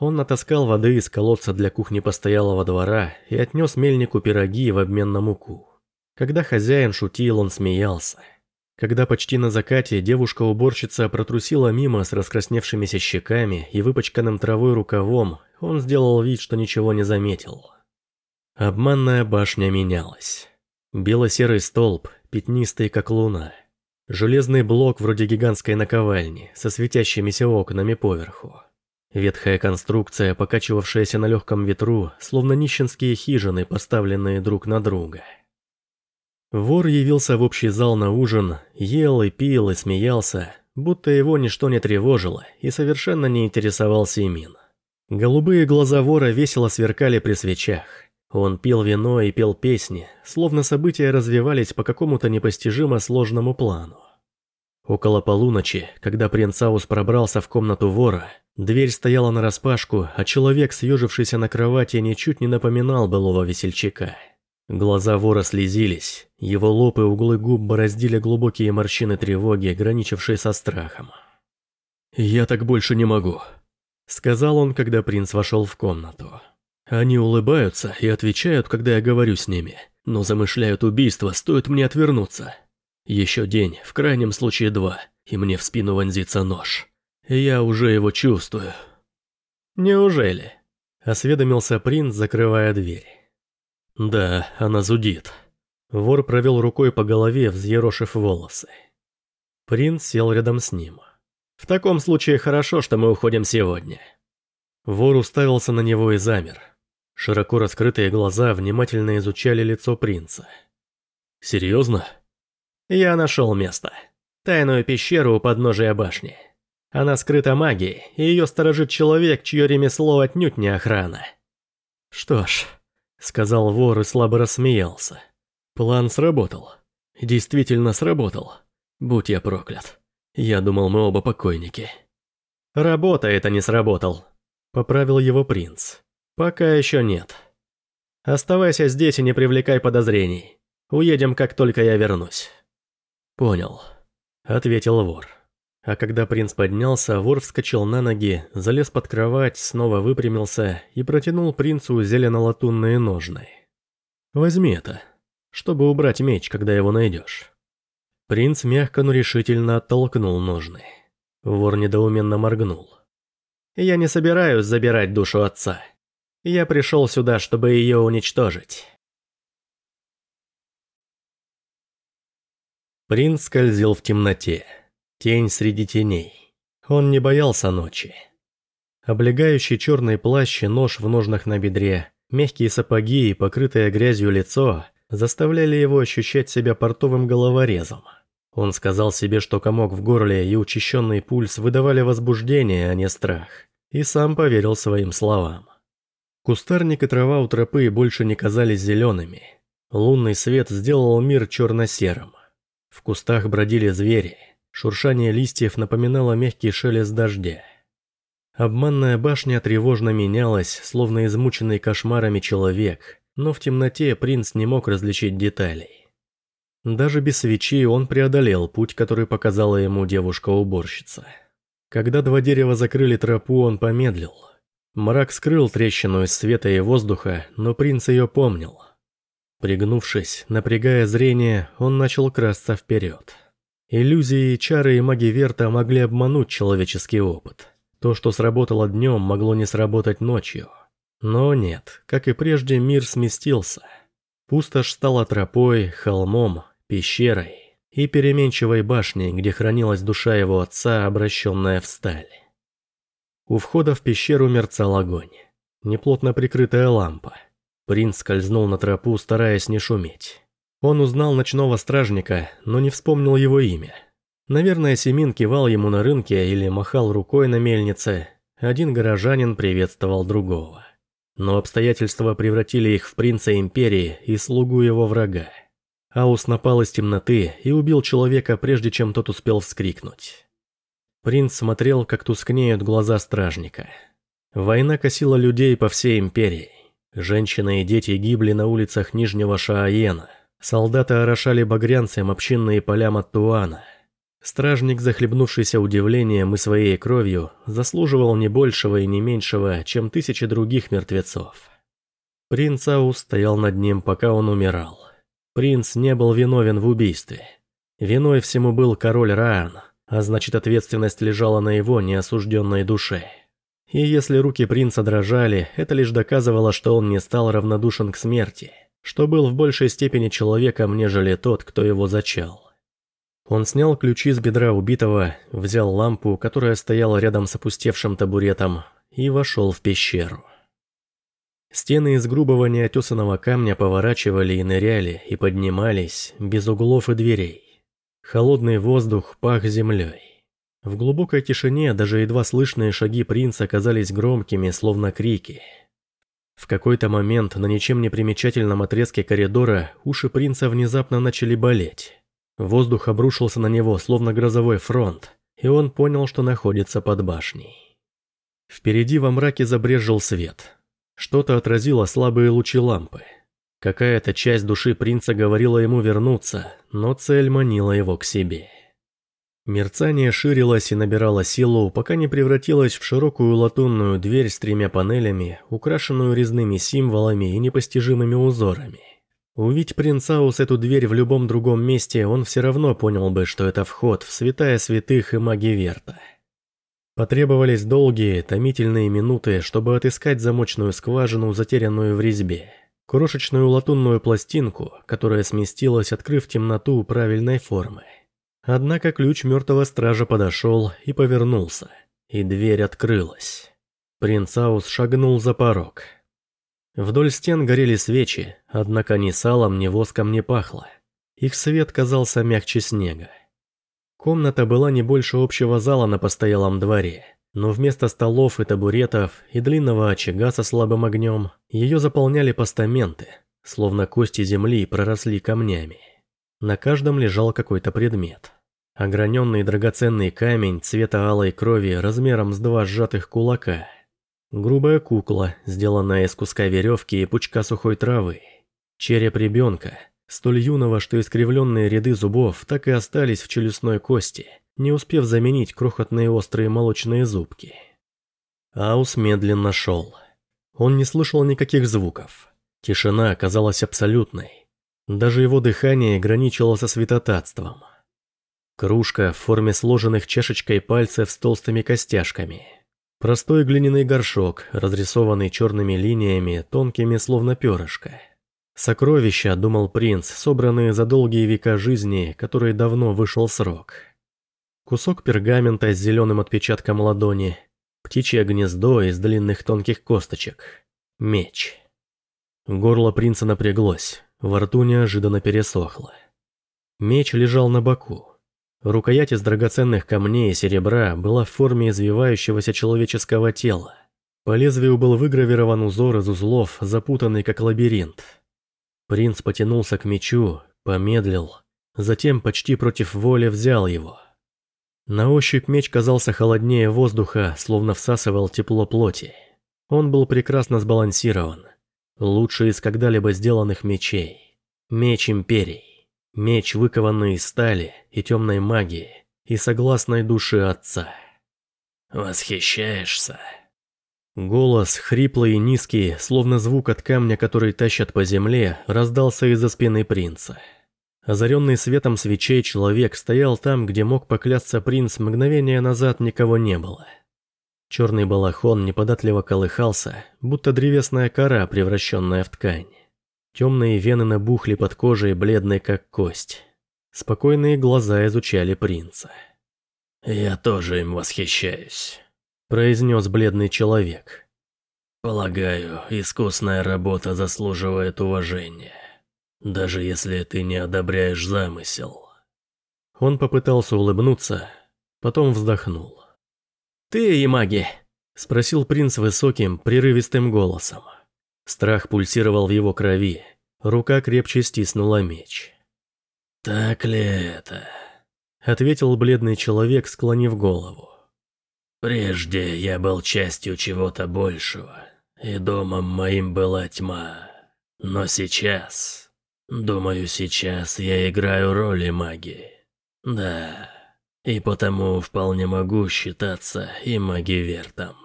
Он натаскал воды из колодца для кухни постоялого двора и отнес мельнику пироги в обмен на муку. Когда хозяин шутил, он смеялся – когда почти на закате девушка-уборщица протрусила мимо с раскрасневшимися щеками и выпачканным травой рукавом, он сделал вид, что ничего не заметил. Обманная башня менялась. Бело-серый столб, пятнистый как луна. Железный блок вроде гигантской наковальни, со светящимися окнами поверху. Ветхая конструкция, покачивавшаяся на легком ветру, словно нищенские хижины, поставленные друг на друга. Вор явился в общий зал на ужин, ел и пил и смеялся, будто его ничто не тревожило и совершенно не интересовал Семин. Голубые глаза вора весело сверкали при свечах. Он пил вино и пел песни, словно события развивались по какому-то непостижимо сложному плану. Около полуночи, когда принц Аус пробрался в комнату вора, дверь стояла нараспашку, а человек, съежившийся на кровати, ничуть не напоминал былого весельчака. Глаза вора слезились, его лоб и углы губ бороздили глубокие морщины тревоги, граничившие со страхом. «Я так больше не могу», — сказал он, когда принц вошел в комнату. «Они улыбаются и отвечают, когда я говорю с ними, но замышляют убийство, стоит мне отвернуться. Еще день, в крайнем случае два, и мне в спину вонзится нож. Я уже его чувствую». «Неужели?» — осведомился принц, закрывая дверь. Да, она зудит. Вор провел рукой по голове, взъерошив волосы. Принц сел рядом с ним. В таком случае хорошо, что мы уходим сегодня. Вор уставился на него и замер. Широко раскрытые глаза внимательно изучали лицо принца. «Серьезно?» «Я нашел место. Тайную пещеру у подножия башни. Она скрыта магией, и ее сторожит человек, чье ремесло отнюдь не охрана». «Что ж, Сказал вор и слабо рассмеялся. План сработал. Действительно сработал. Будь я проклят. Я думал, мы оба покойники. Работа это не сработал. Поправил его принц. Пока еще нет. Оставайся здесь и не привлекай подозрений. Уедем, как только я вернусь. Понял. Ответил вор. А когда принц поднялся, вор вскочил на ноги, залез под кровать, снова выпрямился и протянул принцу зелено-латунные ножны. «Возьми это, чтобы убрать меч, когда его найдешь». Принц мягко, но решительно оттолкнул ножны. Вор недоуменно моргнул. «Я не собираюсь забирать душу отца. Я пришел сюда, чтобы ее уничтожить». Принц скользил в темноте. Тень среди теней. Он не боялся ночи. Облегающий черный плащ и нож в ножнах на бедре, мягкие сапоги и покрытое грязью лицо заставляли его ощущать себя портовым головорезом. Он сказал себе, что комок в горле и учащенный пульс выдавали возбуждение, а не страх, и сам поверил своим словам. Кустарник и трава у тропы больше не казались зелеными. Лунный свет сделал мир черно-серым. В кустах бродили звери, Шуршание листьев напоминало мягкий шелест дождя. Обманная башня тревожно менялась, словно измученный кошмарами человек, но в темноте принц не мог различить деталей. Даже без свечи он преодолел путь, который показала ему девушка-уборщица. Когда два дерева закрыли тропу, он помедлил. Мрак скрыл трещину из света и воздуха, но принц ее помнил. Пригнувшись, напрягая зрение, он начал красться вперед. Иллюзии, чары и маги Верта могли обмануть человеческий опыт. То, что сработало днем, могло не сработать ночью. Но нет, как и прежде, мир сместился. Пустошь стала тропой, холмом, пещерой и переменчивой башней, где хранилась душа его отца, обращенная в сталь. У входа в пещеру мерцал огонь. Неплотно прикрытая лампа. Принц скользнул на тропу, стараясь не шуметь. Он узнал ночного стражника, но не вспомнил его имя. Наверное, Семин кивал ему на рынке или махал рукой на мельнице. Один горожанин приветствовал другого. Но обстоятельства превратили их в принца империи и слугу его врага. Аус напал из темноты и убил человека, прежде чем тот успел вскрикнуть. Принц смотрел, как тускнеют глаза стражника. Война косила людей по всей империи. Женщины и дети гибли на улицах Нижнего Шааена. Солдаты орошали багрянцем общинные поля Маттуана. Стражник, захлебнувшийся удивлением и своей кровью, заслуживал не большего и не меньшего, чем тысячи других мертвецов. Принц Аус стоял над ним, пока он умирал. Принц не был виновен в убийстве. Виной всему был король Раан, а значит ответственность лежала на его неосужденной душе. И если руки принца дрожали, это лишь доказывало, что он не стал равнодушен к смерти – что был в большей степени человеком, нежели тот, кто его зачал. Он снял ключи с бедра убитого, взял лампу, которая стояла рядом с опустевшим табуретом, и вошел в пещеру. Стены из грубого неотесанного камня поворачивали и ныряли, и поднимались, без углов и дверей. Холодный воздух пах землей. В глубокой тишине даже едва слышные шаги принца казались громкими, словно крики. В какой-то момент на ничем не примечательном отрезке коридора уши принца внезапно начали болеть. Воздух обрушился на него, словно грозовой фронт, и он понял, что находится под башней. Впереди во мраке забрезжил свет. Что-то отразило слабые лучи лампы. Какая-то часть души принца говорила ему вернуться, но цель манила его к себе. Мерцание ширилось и набирало силу, пока не превратилось в широкую латунную дверь с тремя панелями, украшенную резными символами и непостижимыми узорами. Увидь Принцаус эту дверь в любом другом месте, он все равно понял бы, что это вход в святая святых и маги Верта. Потребовались долгие, томительные минуты, чтобы отыскать замочную скважину, затерянную в резьбе. Крошечную латунную пластинку, которая сместилась, открыв темноту правильной формы. Однако ключ мертвого стража подошел и повернулся, и дверь открылась. Принцаус шагнул за порог. Вдоль стен горели свечи, однако ни салом, ни воском не пахло. Их свет казался мягче снега. Комната была не больше общего зала на постоялом дворе, но вместо столов и табуретов и длинного очага со слабым огнем, ее заполняли постаменты, словно кости земли проросли камнями. На каждом лежал какой-то предмет. Ограненный драгоценный камень цвета алой крови размером с два сжатых кулака – Грубая кукла, сделанная из куска веревки и пучка сухой травы. Череп ребенка, столь юного, что искривленные ряды зубов так и остались в челюстной кости, не успев заменить крохотные острые молочные зубки. Аус медленно шел. Он не слышал никаких звуков. Тишина оказалась абсолютной. Даже его дыхание граничило со святотатством. Кружка в форме сложенных чашечкой пальцев с толстыми костяшками – Простой глиняный горшок, разрисованный черными линиями, тонкими словно перышко. Сокровища, думал принц, собранные за долгие века жизни, которой давно вышел срок. Кусок пергамента с зеленым отпечатком ладони, птичье гнездо из длинных тонких косточек, меч. Горло принца напряглось, во рту неожиданно пересохло. Меч лежал на боку. Рукоять из драгоценных камней и серебра была в форме извивающегося человеческого тела. По лезвию был выгравирован узор из узлов, запутанный как лабиринт. Принц потянулся к мечу, помедлил, затем почти против воли взял его. На ощупь меч казался холоднее воздуха, словно всасывал тепло плоти. Он был прекрасно сбалансирован. Лучший из когда-либо сделанных мечей. Меч Империи. Меч, выкованный из стали и темной магии, и согласной души отца. «Восхищаешься?» Голос, хриплый и низкий, словно звук от камня, который тащат по земле, раздался из-за спины принца. Озаренный светом свечей человек стоял там, где мог поклясться принц, мгновение назад никого не было. Черный балахон неподатливо колыхался, будто древесная кора, превращенная в ткань. Темные вены набухли под кожей, бледной как кость. Спокойные глаза изучали принца. «Я тоже им восхищаюсь», – произнес бледный человек. «Полагаю, искусная работа заслуживает уважения, даже если ты не одобряешь замысел». Он попытался улыбнуться, потом вздохнул. «Ты и маги?» – спросил принц высоким, прерывистым голосом. Страх пульсировал в его крови. Рука крепче стиснула меч. «Так ли это?» Ответил бледный человек, склонив голову. «Прежде я был частью чего-то большего, и домом моим была тьма. Но сейчас... Думаю, сейчас я играю роли магии. Да, и потому вполне могу считаться и магивертом».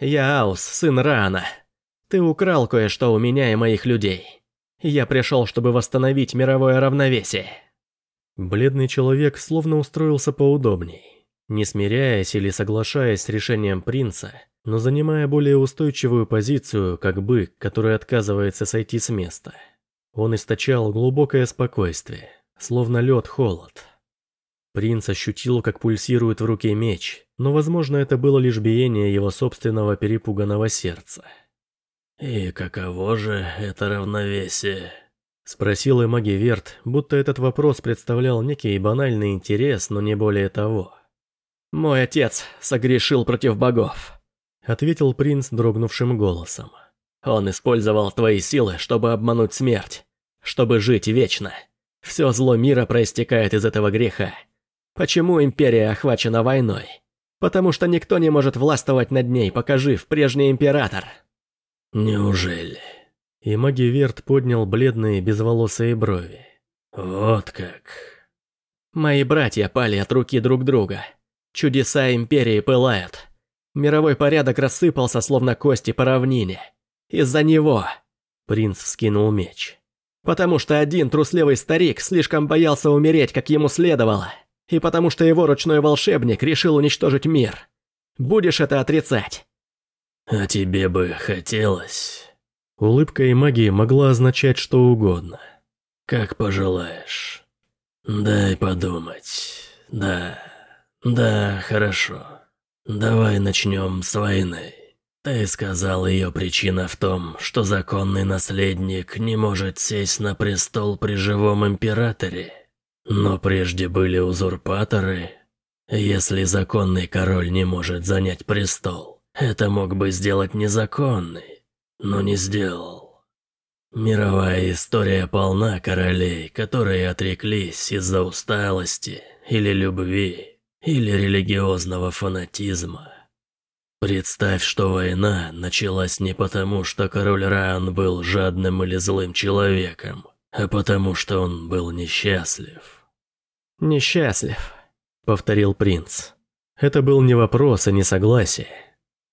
«Я Аус, сын Рана», ты украл кое-что у меня и моих людей. Я пришел, чтобы восстановить мировое равновесие». Бледный человек словно устроился поудобней, не смиряясь или соглашаясь с решением принца, но занимая более устойчивую позицию, как бык, который отказывается сойти с места. Он источал глубокое спокойствие, словно лед холод. Принц ощутил, как пульсирует в руке меч, но, возможно, это было лишь биение его собственного перепуганного сердца. «И каково же это равновесие?» Спросил Эмаги Верт, будто этот вопрос представлял некий банальный интерес, но не более того. «Мой отец согрешил против богов», — ответил принц дрогнувшим голосом. «Он использовал твои силы, чтобы обмануть смерть, чтобы жить вечно. Все зло мира проистекает из этого греха. Почему империя охвачена войной? Потому что никто не может властвовать над ней, пока жив прежний император». «Неужели?» И Магиверт поднял бледные безволосые брови. «Вот как...» «Мои братья пали от руки друг друга. Чудеса Империи пылают. Мировой порядок рассыпался, словно кости по равнине. Из-за него...» Принц вскинул меч. «Потому что один трусливый старик слишком боялся умереть, как ему следовало. И потому что его ручной волшебник решил уничтожить мир. Будешь это отрицать?» «А тебе бы хотелось...» Улыбка и магия могла означать что угодно. «Как пожелаешь. Дай подумать. Да, да, хорошо. Давай начнем с войны. Ты сказал, ее причина в том, что законный наследник не может сесть на престол при живом императоре. Но прежде были узурпаторы. Если законный король не может занять престол, это мог бы сделать незаконный но не сделал. Мировая история полна королей, которые отреклись из-за усталости или любви, или религиозного фанатизма. Представь, что война началась не потому, что король Раан был жадным или злым человеком, а потому, что он был несчастлив. «Несчастлив», — повторил принц. Это был не вопрос, а не согласие.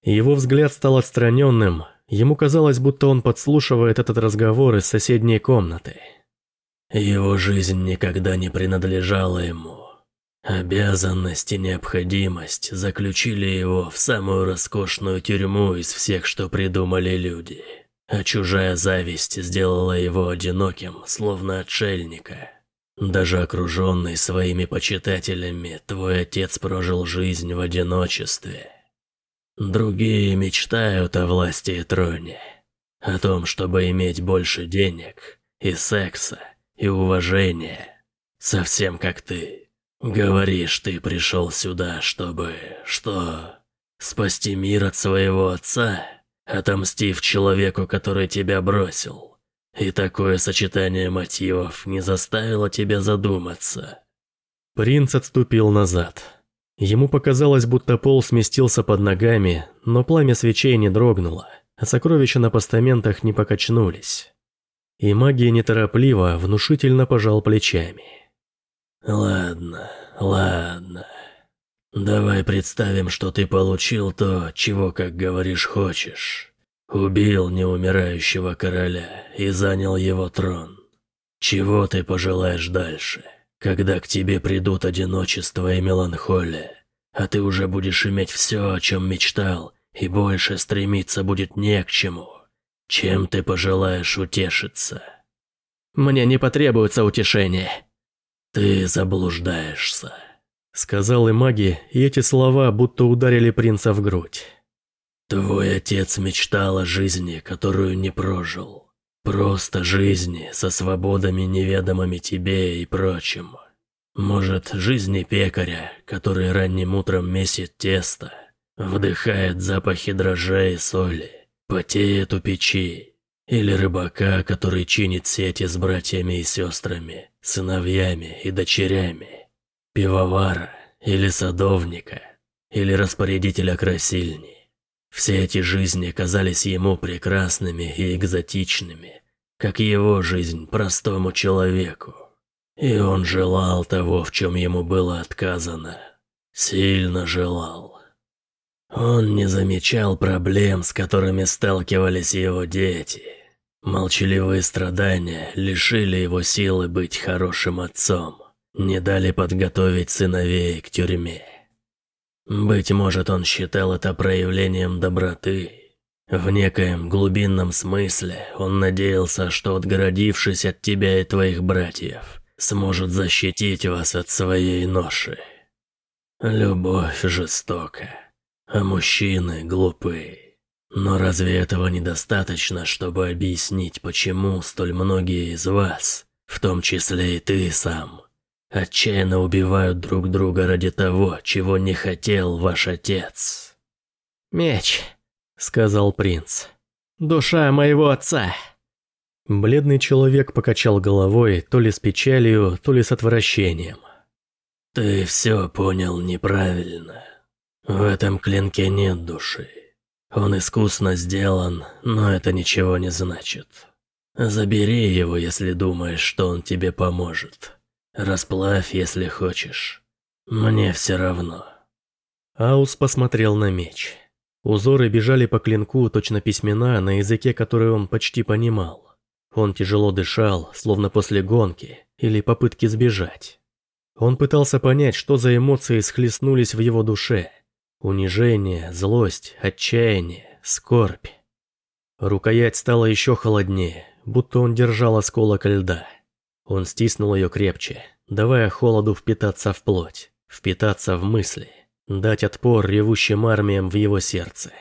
Его взгляд стал отстраненным, Ему казалось, будто он подслушивает этот разговор из соседней комнаты. Его жизнь никогда не принадлежала ему. Обязанность и необходимость заключили его в самую роскошную тюрьму из всех, что придумали люди. А чужая зависть сделала его одиноким, словно отшельника. Даже окруженный своими почитателями, твой отец прожил жизнь в одиночестве. Другие мечтают о власти и троне, о том, чтобы иметь больше денег, и секса, и уважения, совсем как ты. Говоришь, ты пришел сюда, чтобы... что? Спасти мир от своего отца, отомстив человеку, который тебя бросил. И такое сочетание мотивов не заставило тебя задуматься. Принц отступил назад. Ему показалось, будто пол сместился под ногами, но пламя свечей не дрогнуло, а сокровища на постаментах не покачнулись. И магия неторопливо, внушительно пожал плечами. «Ладно, ладно. Давай представим, что ты получил то, чего, как говоришь, хочешь. Убил неумирающего короля и занял его трон. Чего ты пожелаешь дальше?» Когда к тебе придут одиночество и меланхолия, а ты уже будешь иметь все, о чем мечтал, и больше стремиться будет не к чему. Чем ты пожелаешь утешиться? Мне не потребуется утешение. Ты заблуждаешься. Сказал и и эти слова будто ударили принца в грудь. Твой отец мечтал о жизни, которую не прожил. Просто жизни со свободами, неведомыми тебе и прочим. Может, жизни пекаря, который ранним утром месит тесто, вдыхает запахи дрожжей и соли, потеет у печи, или рыбака, который чинит сети с братьями и сестрами, сыновьями и дочерями, пивовара или садовника, или распорядителя красильни. Все эти жизни казались ему прекрасными и экзотичными, как его жизнь простому человеку. И он желал того, в чем ему было отказано. Сильно желал. Он не замечал проблем, с которыми сталкивались его дети. Молчаливые страдания лишили его силы быть хорошим отцом, не дали подготовить сыновей к тюрьме. Быть может, он считал это проявлением доброты. В некоем глубинном смысле он надеялся, что отгородившись от тебя и твоих братьев, сможет защитить вас от своей ноши. Любовь жестока, а мужчины глупы. Но разве этого недостаточно, чтобы объяснить, почему столь многие из вас, в том числе и ты сам, отчаянно убивают друг друга ради того, чего не хотел ваш отец?» «Меч», — сказал принц. «Душа моего отца». Бледный человек покачал головой то ли с печалью, то ли с отвращением. «Ты все понял неправильно. В этом клинке нет души. Он искусно сделан, но это ничего не значит. Забери его, если думаешь, что он тебе поможет. Расплавь, если хочешь. Мне все равно». Аус посмотрел на меч. Узоры бежали по клинку, точно письмена, на языке, который он почти понимал. Он тяжело дышал, словно после гонки или попытки сбежать. Он пытался понять, что за эмоции схлестнулись в его душе. Унижение, злость, отчаяние, скорбь. Рукоять стала еще холоднее, будто он держал осколок льда. Он стиснул ее крепче, давая холоду впитаться в плоть, впитаться в мысли, дать отпор ревущим армиям в его сердце.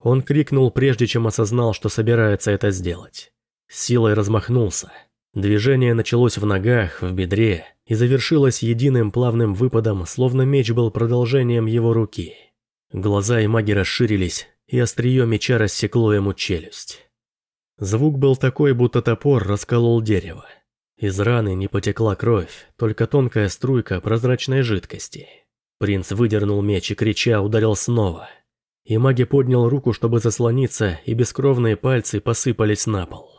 Он крикнул, прежде чем осознал, что собирается это сделать силой размахнулся. Движение началось в ногах, в бедре и завершилось единым плавным выпадом, словно меч был продолжением его руки. Глаза и маги расширились, и острие меча рассекло ему челюсть. Звук был такой, будто топор расколол дерево. Из раны не потекла кровь, только тонкая струйка прозрачной жидкости. Принц выдернул меч и, крича, ударил снова. И маги поднял руку, чтобы заслониться, и бескровные пальцы посыпались на пол.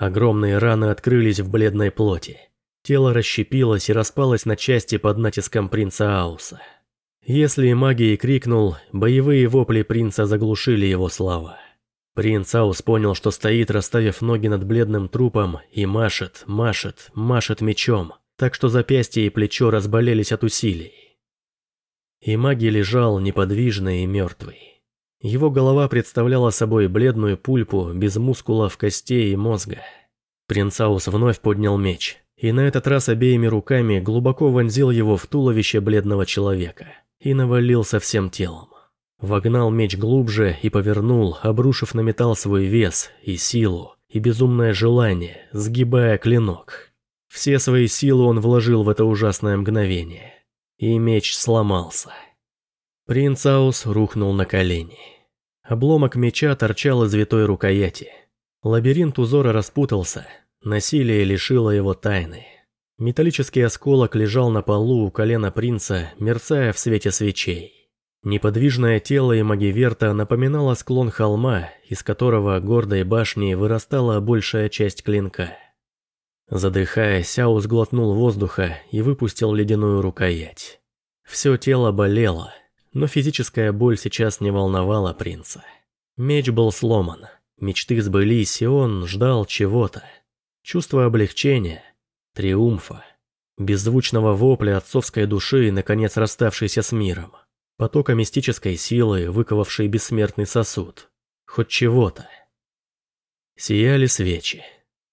Огромные раны открылись в бледной плоти. Тело расщепилось и распалось на части под натиском принца Ауса. Если магией крикнул, боевые вопли принца заглушили его слова. Принц Аус понял, что стоит, расставив ноги над бледным трупом, и машет, машет, машет мечом, так что запястье и плечо разболелись от усилий. И маги лежал неподвижный и мертвый. Его голова представляла собой бледную пульпу без мускулов, костей и мозга. Принцаус вновь поднял меч, и на этот раз обеими руками глубоко вонзил его в туловище бледного человека и навалился всем телом. Вогнал меч глубже и повернул, обрушив на металл свой вес и силу, и безумное желание, сгибая клинок. Все свои силы он вложил в это ужасное мгновение, и меч сломался. Принц Аус рухнул на колени. Обломок меча торчал из витой рукояти. Лабиринт узора распутался, насилие лишило его тайны. Металлический осколок лежал на полу у колена принца, мерцая в свете свечей. Неподвижное тело и Магиверта напоминало склон холма, из которого гордой башней вырастала большая часть клинка. Задыхаясь, Аус глотнул воздуха и выпустил ледяную рукоять. Все тело болело, но физическая боль сейчас не волновала принца. Меч был сломан, мечты сбылись, и он ждал чего-то. Чувство облегчения, триумфа, беззвучного вопля отцовской души, наконец расставшейся с миром, потока мистической силы, выковавшей бессмертный сосуд. Хоть чего-то. Сияли свечи.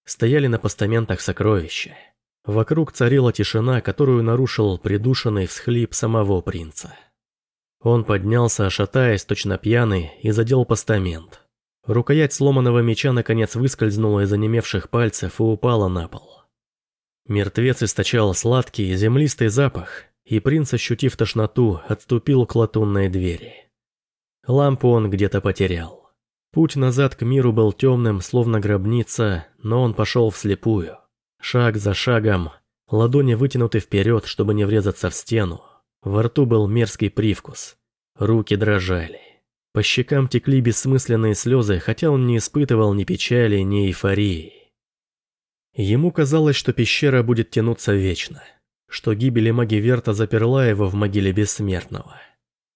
Стояли на постаментах сокровища. Вокруг царила тишина, которую нарушил придушенный всхлип самого принца. Он поднялся, шатаясь, точно пьяный, и задел постамент. Рукоять сломанного меча наконец выскользнула из онемевших пальцев и упала на пол. Мертвец источал сладкий землистый запах, и принц, ощутив тошноту, отступил к латунной двери. Лампу он где-то потерял. Путь назад к миру был темным, словно гробница, но он пошел вслепую. Шаг за шагом, ладони вытянуты вперед, чтобы не врезаться в стену, во рту был мерзкий привкус. Руки дрожали. По щекам текли бессмысленные слезы, хотя он не испытывал ни печали, ни эйфории. Ему казалось, что пещера будет тянуться вечно, что гибель маги Верта заперла его в могиле бессмертного.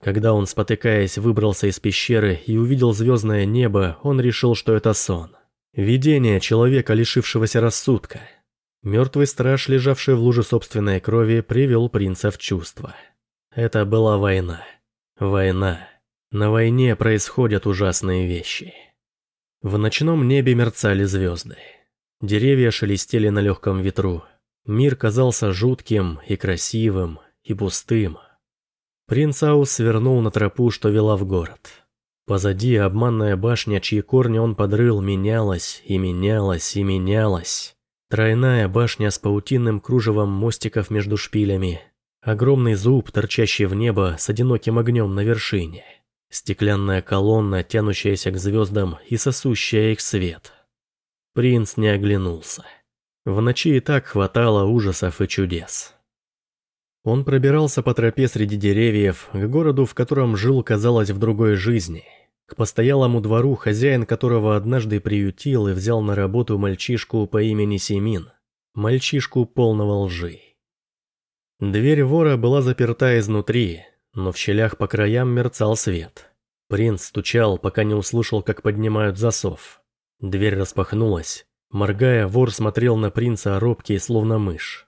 Когда он, спотыкаясь, выбрался из пещеры и увидел звездное небо, он решил, что это сон. Видение человека, лишившегося рассудка. Мертвый страж, лежавший в луже собственной крови, привел принца в чувство. Это была война. Война. На войне происходят ужасные вещи. В ночном небе мерцали звезды. Деревья шелестели на легком ветру. Мир казался жутким и красивым, и пустым. Принц Аус свернул на тропу, что вела в город. Позади обманная башня, чьи корни он подрыл, менялась и менялась и менялась. Тройная башня с паутинным кружевом мостиков между шпилями. Огромный зуб, торчащий в небо с одиноким огнем на вершине. Стеклянная колонна, тянущаяся к звездам и сосущая их свет. Принц не оглянулся. В ночи и так хватало ужасов и чудес. Он пробирался по тропе среди деревьев, к городу, в котором жил, казалось, в другой жизни. К постоялому двору, хозяин которого однажды приютил и взял на работу мальчишку по имени Семин. Мальчишку полного лжи. Дверь вора была заперта изнутри, но в щелях по краям мерцал свет. Принц стучал, пока не услышал, как поднимают засов. Дверь распахнулась. Моргая, вор смотрел на принца робкий, словно мышь.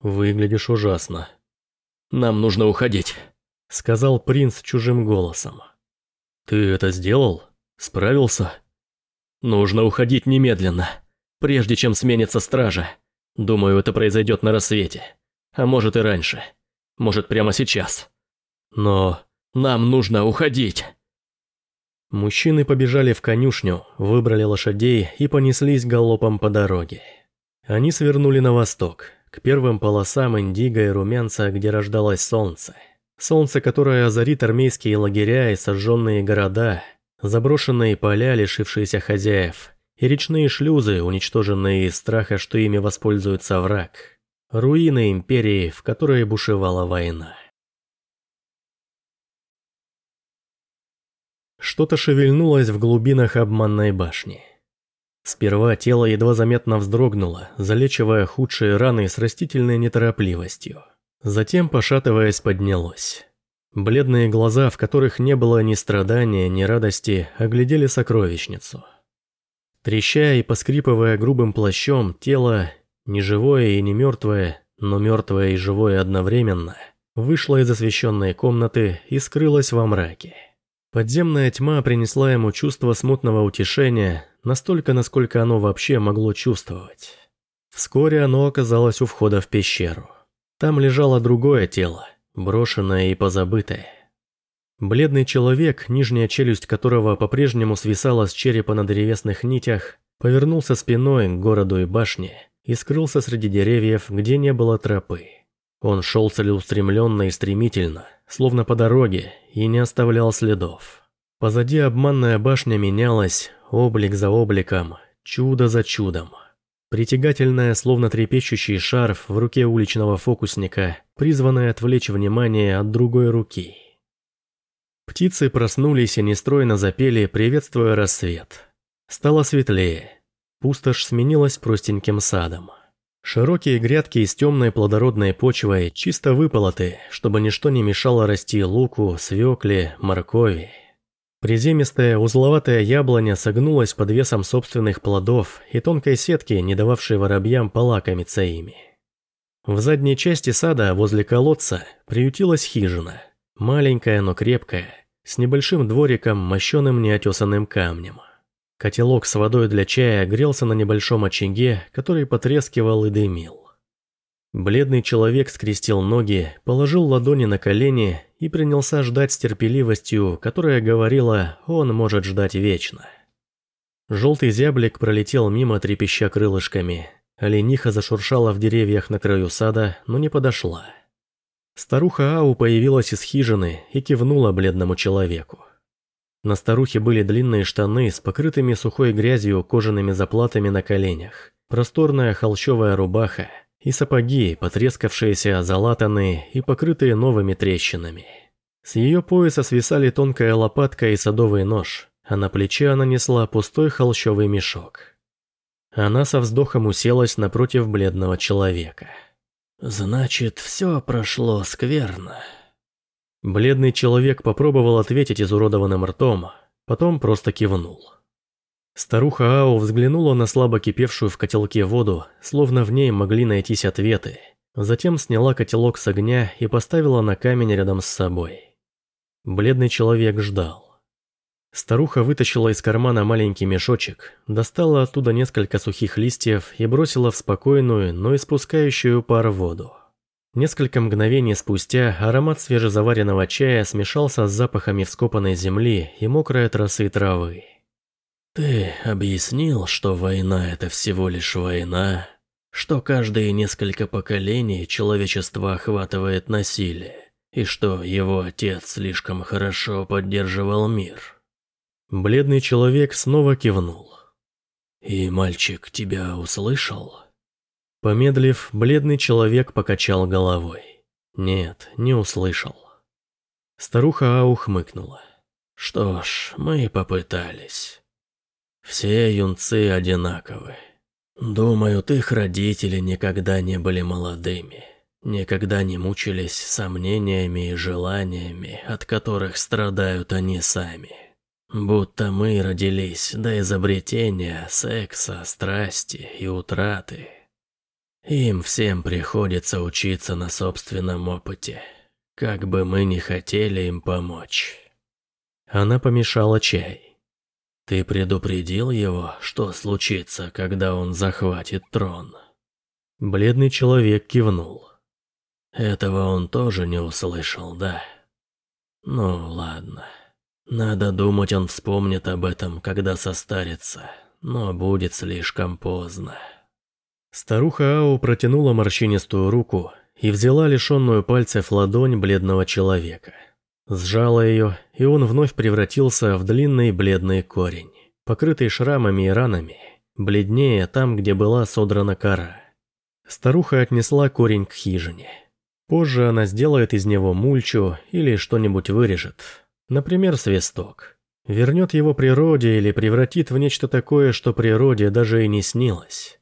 «Выглядишь ужасно», нам нужно уходить», — сказал принц чужим голосом. «Ты это сделал? Справился?» «Нужно уходить немедленно, прежде чем сменится стража. Думаю, это произойдет на рассвете. А может и раньше. Может, прямо сейчас. Но нам нужно уходить». Мужчины побежали в конюшню, выбрали лошадей и понеслись галопом по дороге. Они свернули на восток, к первым полосам индиго и румянца, где рождалось солнце. Солнце, которое озарит армейские лагеря и сожженные города, заброшенные поля, лишившиеся хозяев, и речные шлюзы, уничтоженные из страха, что ими воспользуется враг. Руины империи, в которой бушевала война. Что-то шевельнулось в глубинах обманной башни. Сперва тело едва заметно вздрогнуло, залечивая худшие раны с растительной неторопливостью. Затем, пошатываясь, поднялось. Бледные глаза, в которых не было ни страдания, ни радости, оглядели сокровищницу. Трещая и поскрипывая грубым плащом, тело, не живое и не мертвое, но мертвое и живое одновременно, вышло из освещенной комнаты и скрылось во мраке. Подземная тьма принесла ему чувство смутного утешения, настолько, насколько оно вообще могло чувствовать. Вскоре оно оказалось у входа в пещеру. Там лежало другое тело, брошенное и позабытое. Бледный человек, нижняя челюсть которого по-прежнему свисала с черепа на древесных нитях, повернулся спиной к городу и башне и скрылся среди деревьев, где не было тропы. Он шел целеустремленно и стремительно, словно по дороге, и не оставлял следов. Позади обманная башня менялась, облик за обликом, чудо за чудом. Притягательная, словно трепещущий шарф в руке уличного фокусника, призванная отвлечь внимание от другой руки. Птицы проснулись и нестройно запели, приветствуя рассвет. Стало светлее. Пустошь сменилась простеньким садом. Широкие грядки из темной плодородной почвой чисто выполоты, чтобы ничто не мешало расти луку, свекле, моркови. Приземистая узловатая яблоня согнулась под весом собственных плодов и тонкой сетки, не дававшей воробьям полакомиться ими. В задней части сада, возле колодца, приютилась хижина. Маленькая, но крепкая, с небольшим двориком, мощеным неотесанным камнем. Котелок с водой для чая грелся на небольшом очаге, который потрескивал и дымил. Бледный человек скрестил ноги, положил ладони на колени и принялся ждать с терпеливостью, которая говорила, он может ждать вечно. Желтый зяблик пролетел мимо трепеща крылышками. Олениха зашуршала в деревьях на краю сада, но не подошла. Старуха Ау появилась из хижины и кивнула бледному человеку. На старухе были длинные штаны с покрытыми сухой грязью кожаными заплатами на коленях, просторная холщовая рубаха и сапоги, потрескавшиеся, залатанные и покрытые новыми трещинами. С ее пояса свисали тонкая лопатка и садовый нож, а на плече она несла пустой холщовый мешок. Она со вздохом уселась напротив бледного человека. «Значит, все прошло скверно», Бледный человек попробовал ответить изуродованным ртом, потом просто кивнул. Старуха Ао взглянула на слабо кипевшую в котелке воду, словно в ней могли найтись ответы. Затем сняла котелок с огня и поставила на камень рядом с собой. Бледный человек ждал. Старуха вытащила из кармана маленький мешочек, достала оттуда несколько сухих листьев и бросила в спокойную, но испускающую пар воду. Несколько мгновений спустя аромат свежезаваренного чая смешался с запахами вскопанной земли и мокрой от росы травы. «Ты объяснил, что война – это всего лишь война, что каждые несколько поколений человечество охватывает насилие, и что его отец слишком хорошо поддерживал мир?» Бледный человек снова кивнул. «И мальчик тебя услышал?» Помедлив, бледный человек покачал головой. Нет, не услышал. Старуха Ау. «Что ж, мы попытались. Все юнцы одинаковы. Думают, их родители никогда не были молодыми, никогда не мучились сомнениями и желаниями, от которых страдают они сами. Будто мы родились до изобретения секса, страсти и утраты». Им всем приходится учиться на собственном опыте, как бы мы ни хотели им помочь. Она помешала чай. Ты предупредил его, что случится, когда он захватит трон? Бледный человек кивнул. Этого он тоже не услышал, да? Ну, ладно. Надо думать, он вспомнит об этом, когда состарится, но будет слишком поздно. Старуха Ау протянула морщинистую руку и взяла лишенную пальцев ладонь бледного человека. Сжала ее, и он вновь превратился в длинный бледный корень, покрытый шрамами и ранами, бледнее там, где была содрана кора. Старуха отнесла корень к хижине. Позже она сделает из него мульчу или что-нибудь вырежет, например, свисток. Вернет его природе или превратит в нечто такое, что природе даже и не снилось.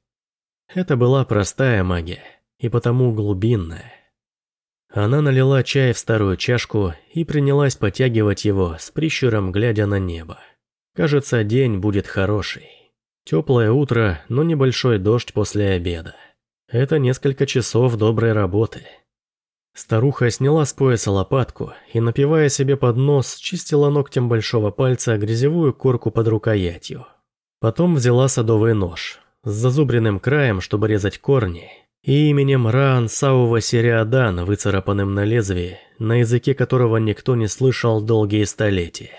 Это была простая магия, и потому глубинная. Она налила чай в старую чашку и принялась потягивать его с прищуром, глядя на небо. Кажется, день будет хороший. Теплое утро, но небольшой дождь после обеда. Это несколько часов доброй работы. Старуха сняла с пояса лопатку и, напивая себе под нос, чистила ногтем большого пальца грязевую корку под рукоятью. Потом взяла садовый нож, с зазубренным краем, чтобы резать корни, и именем Раан Саува Сириадан, выцарапанным на лезвии, на языке которого никто не слышал долгие столетия.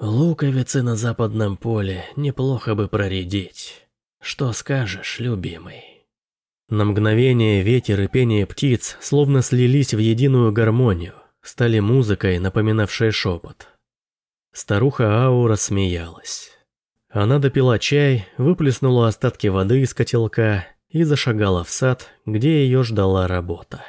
«Луковицы на западном поле неплохо бы проредить. Что скажешь, любимый?» На мгновение ветер и пение птиц словно слились в единую гармонию, стали музыкой, напоминавшей шепот. Старуха Ау рассмеялась. Она допила чай, выплеснула остатки воды из котелка и зашагала в сад, где ее ждала работа.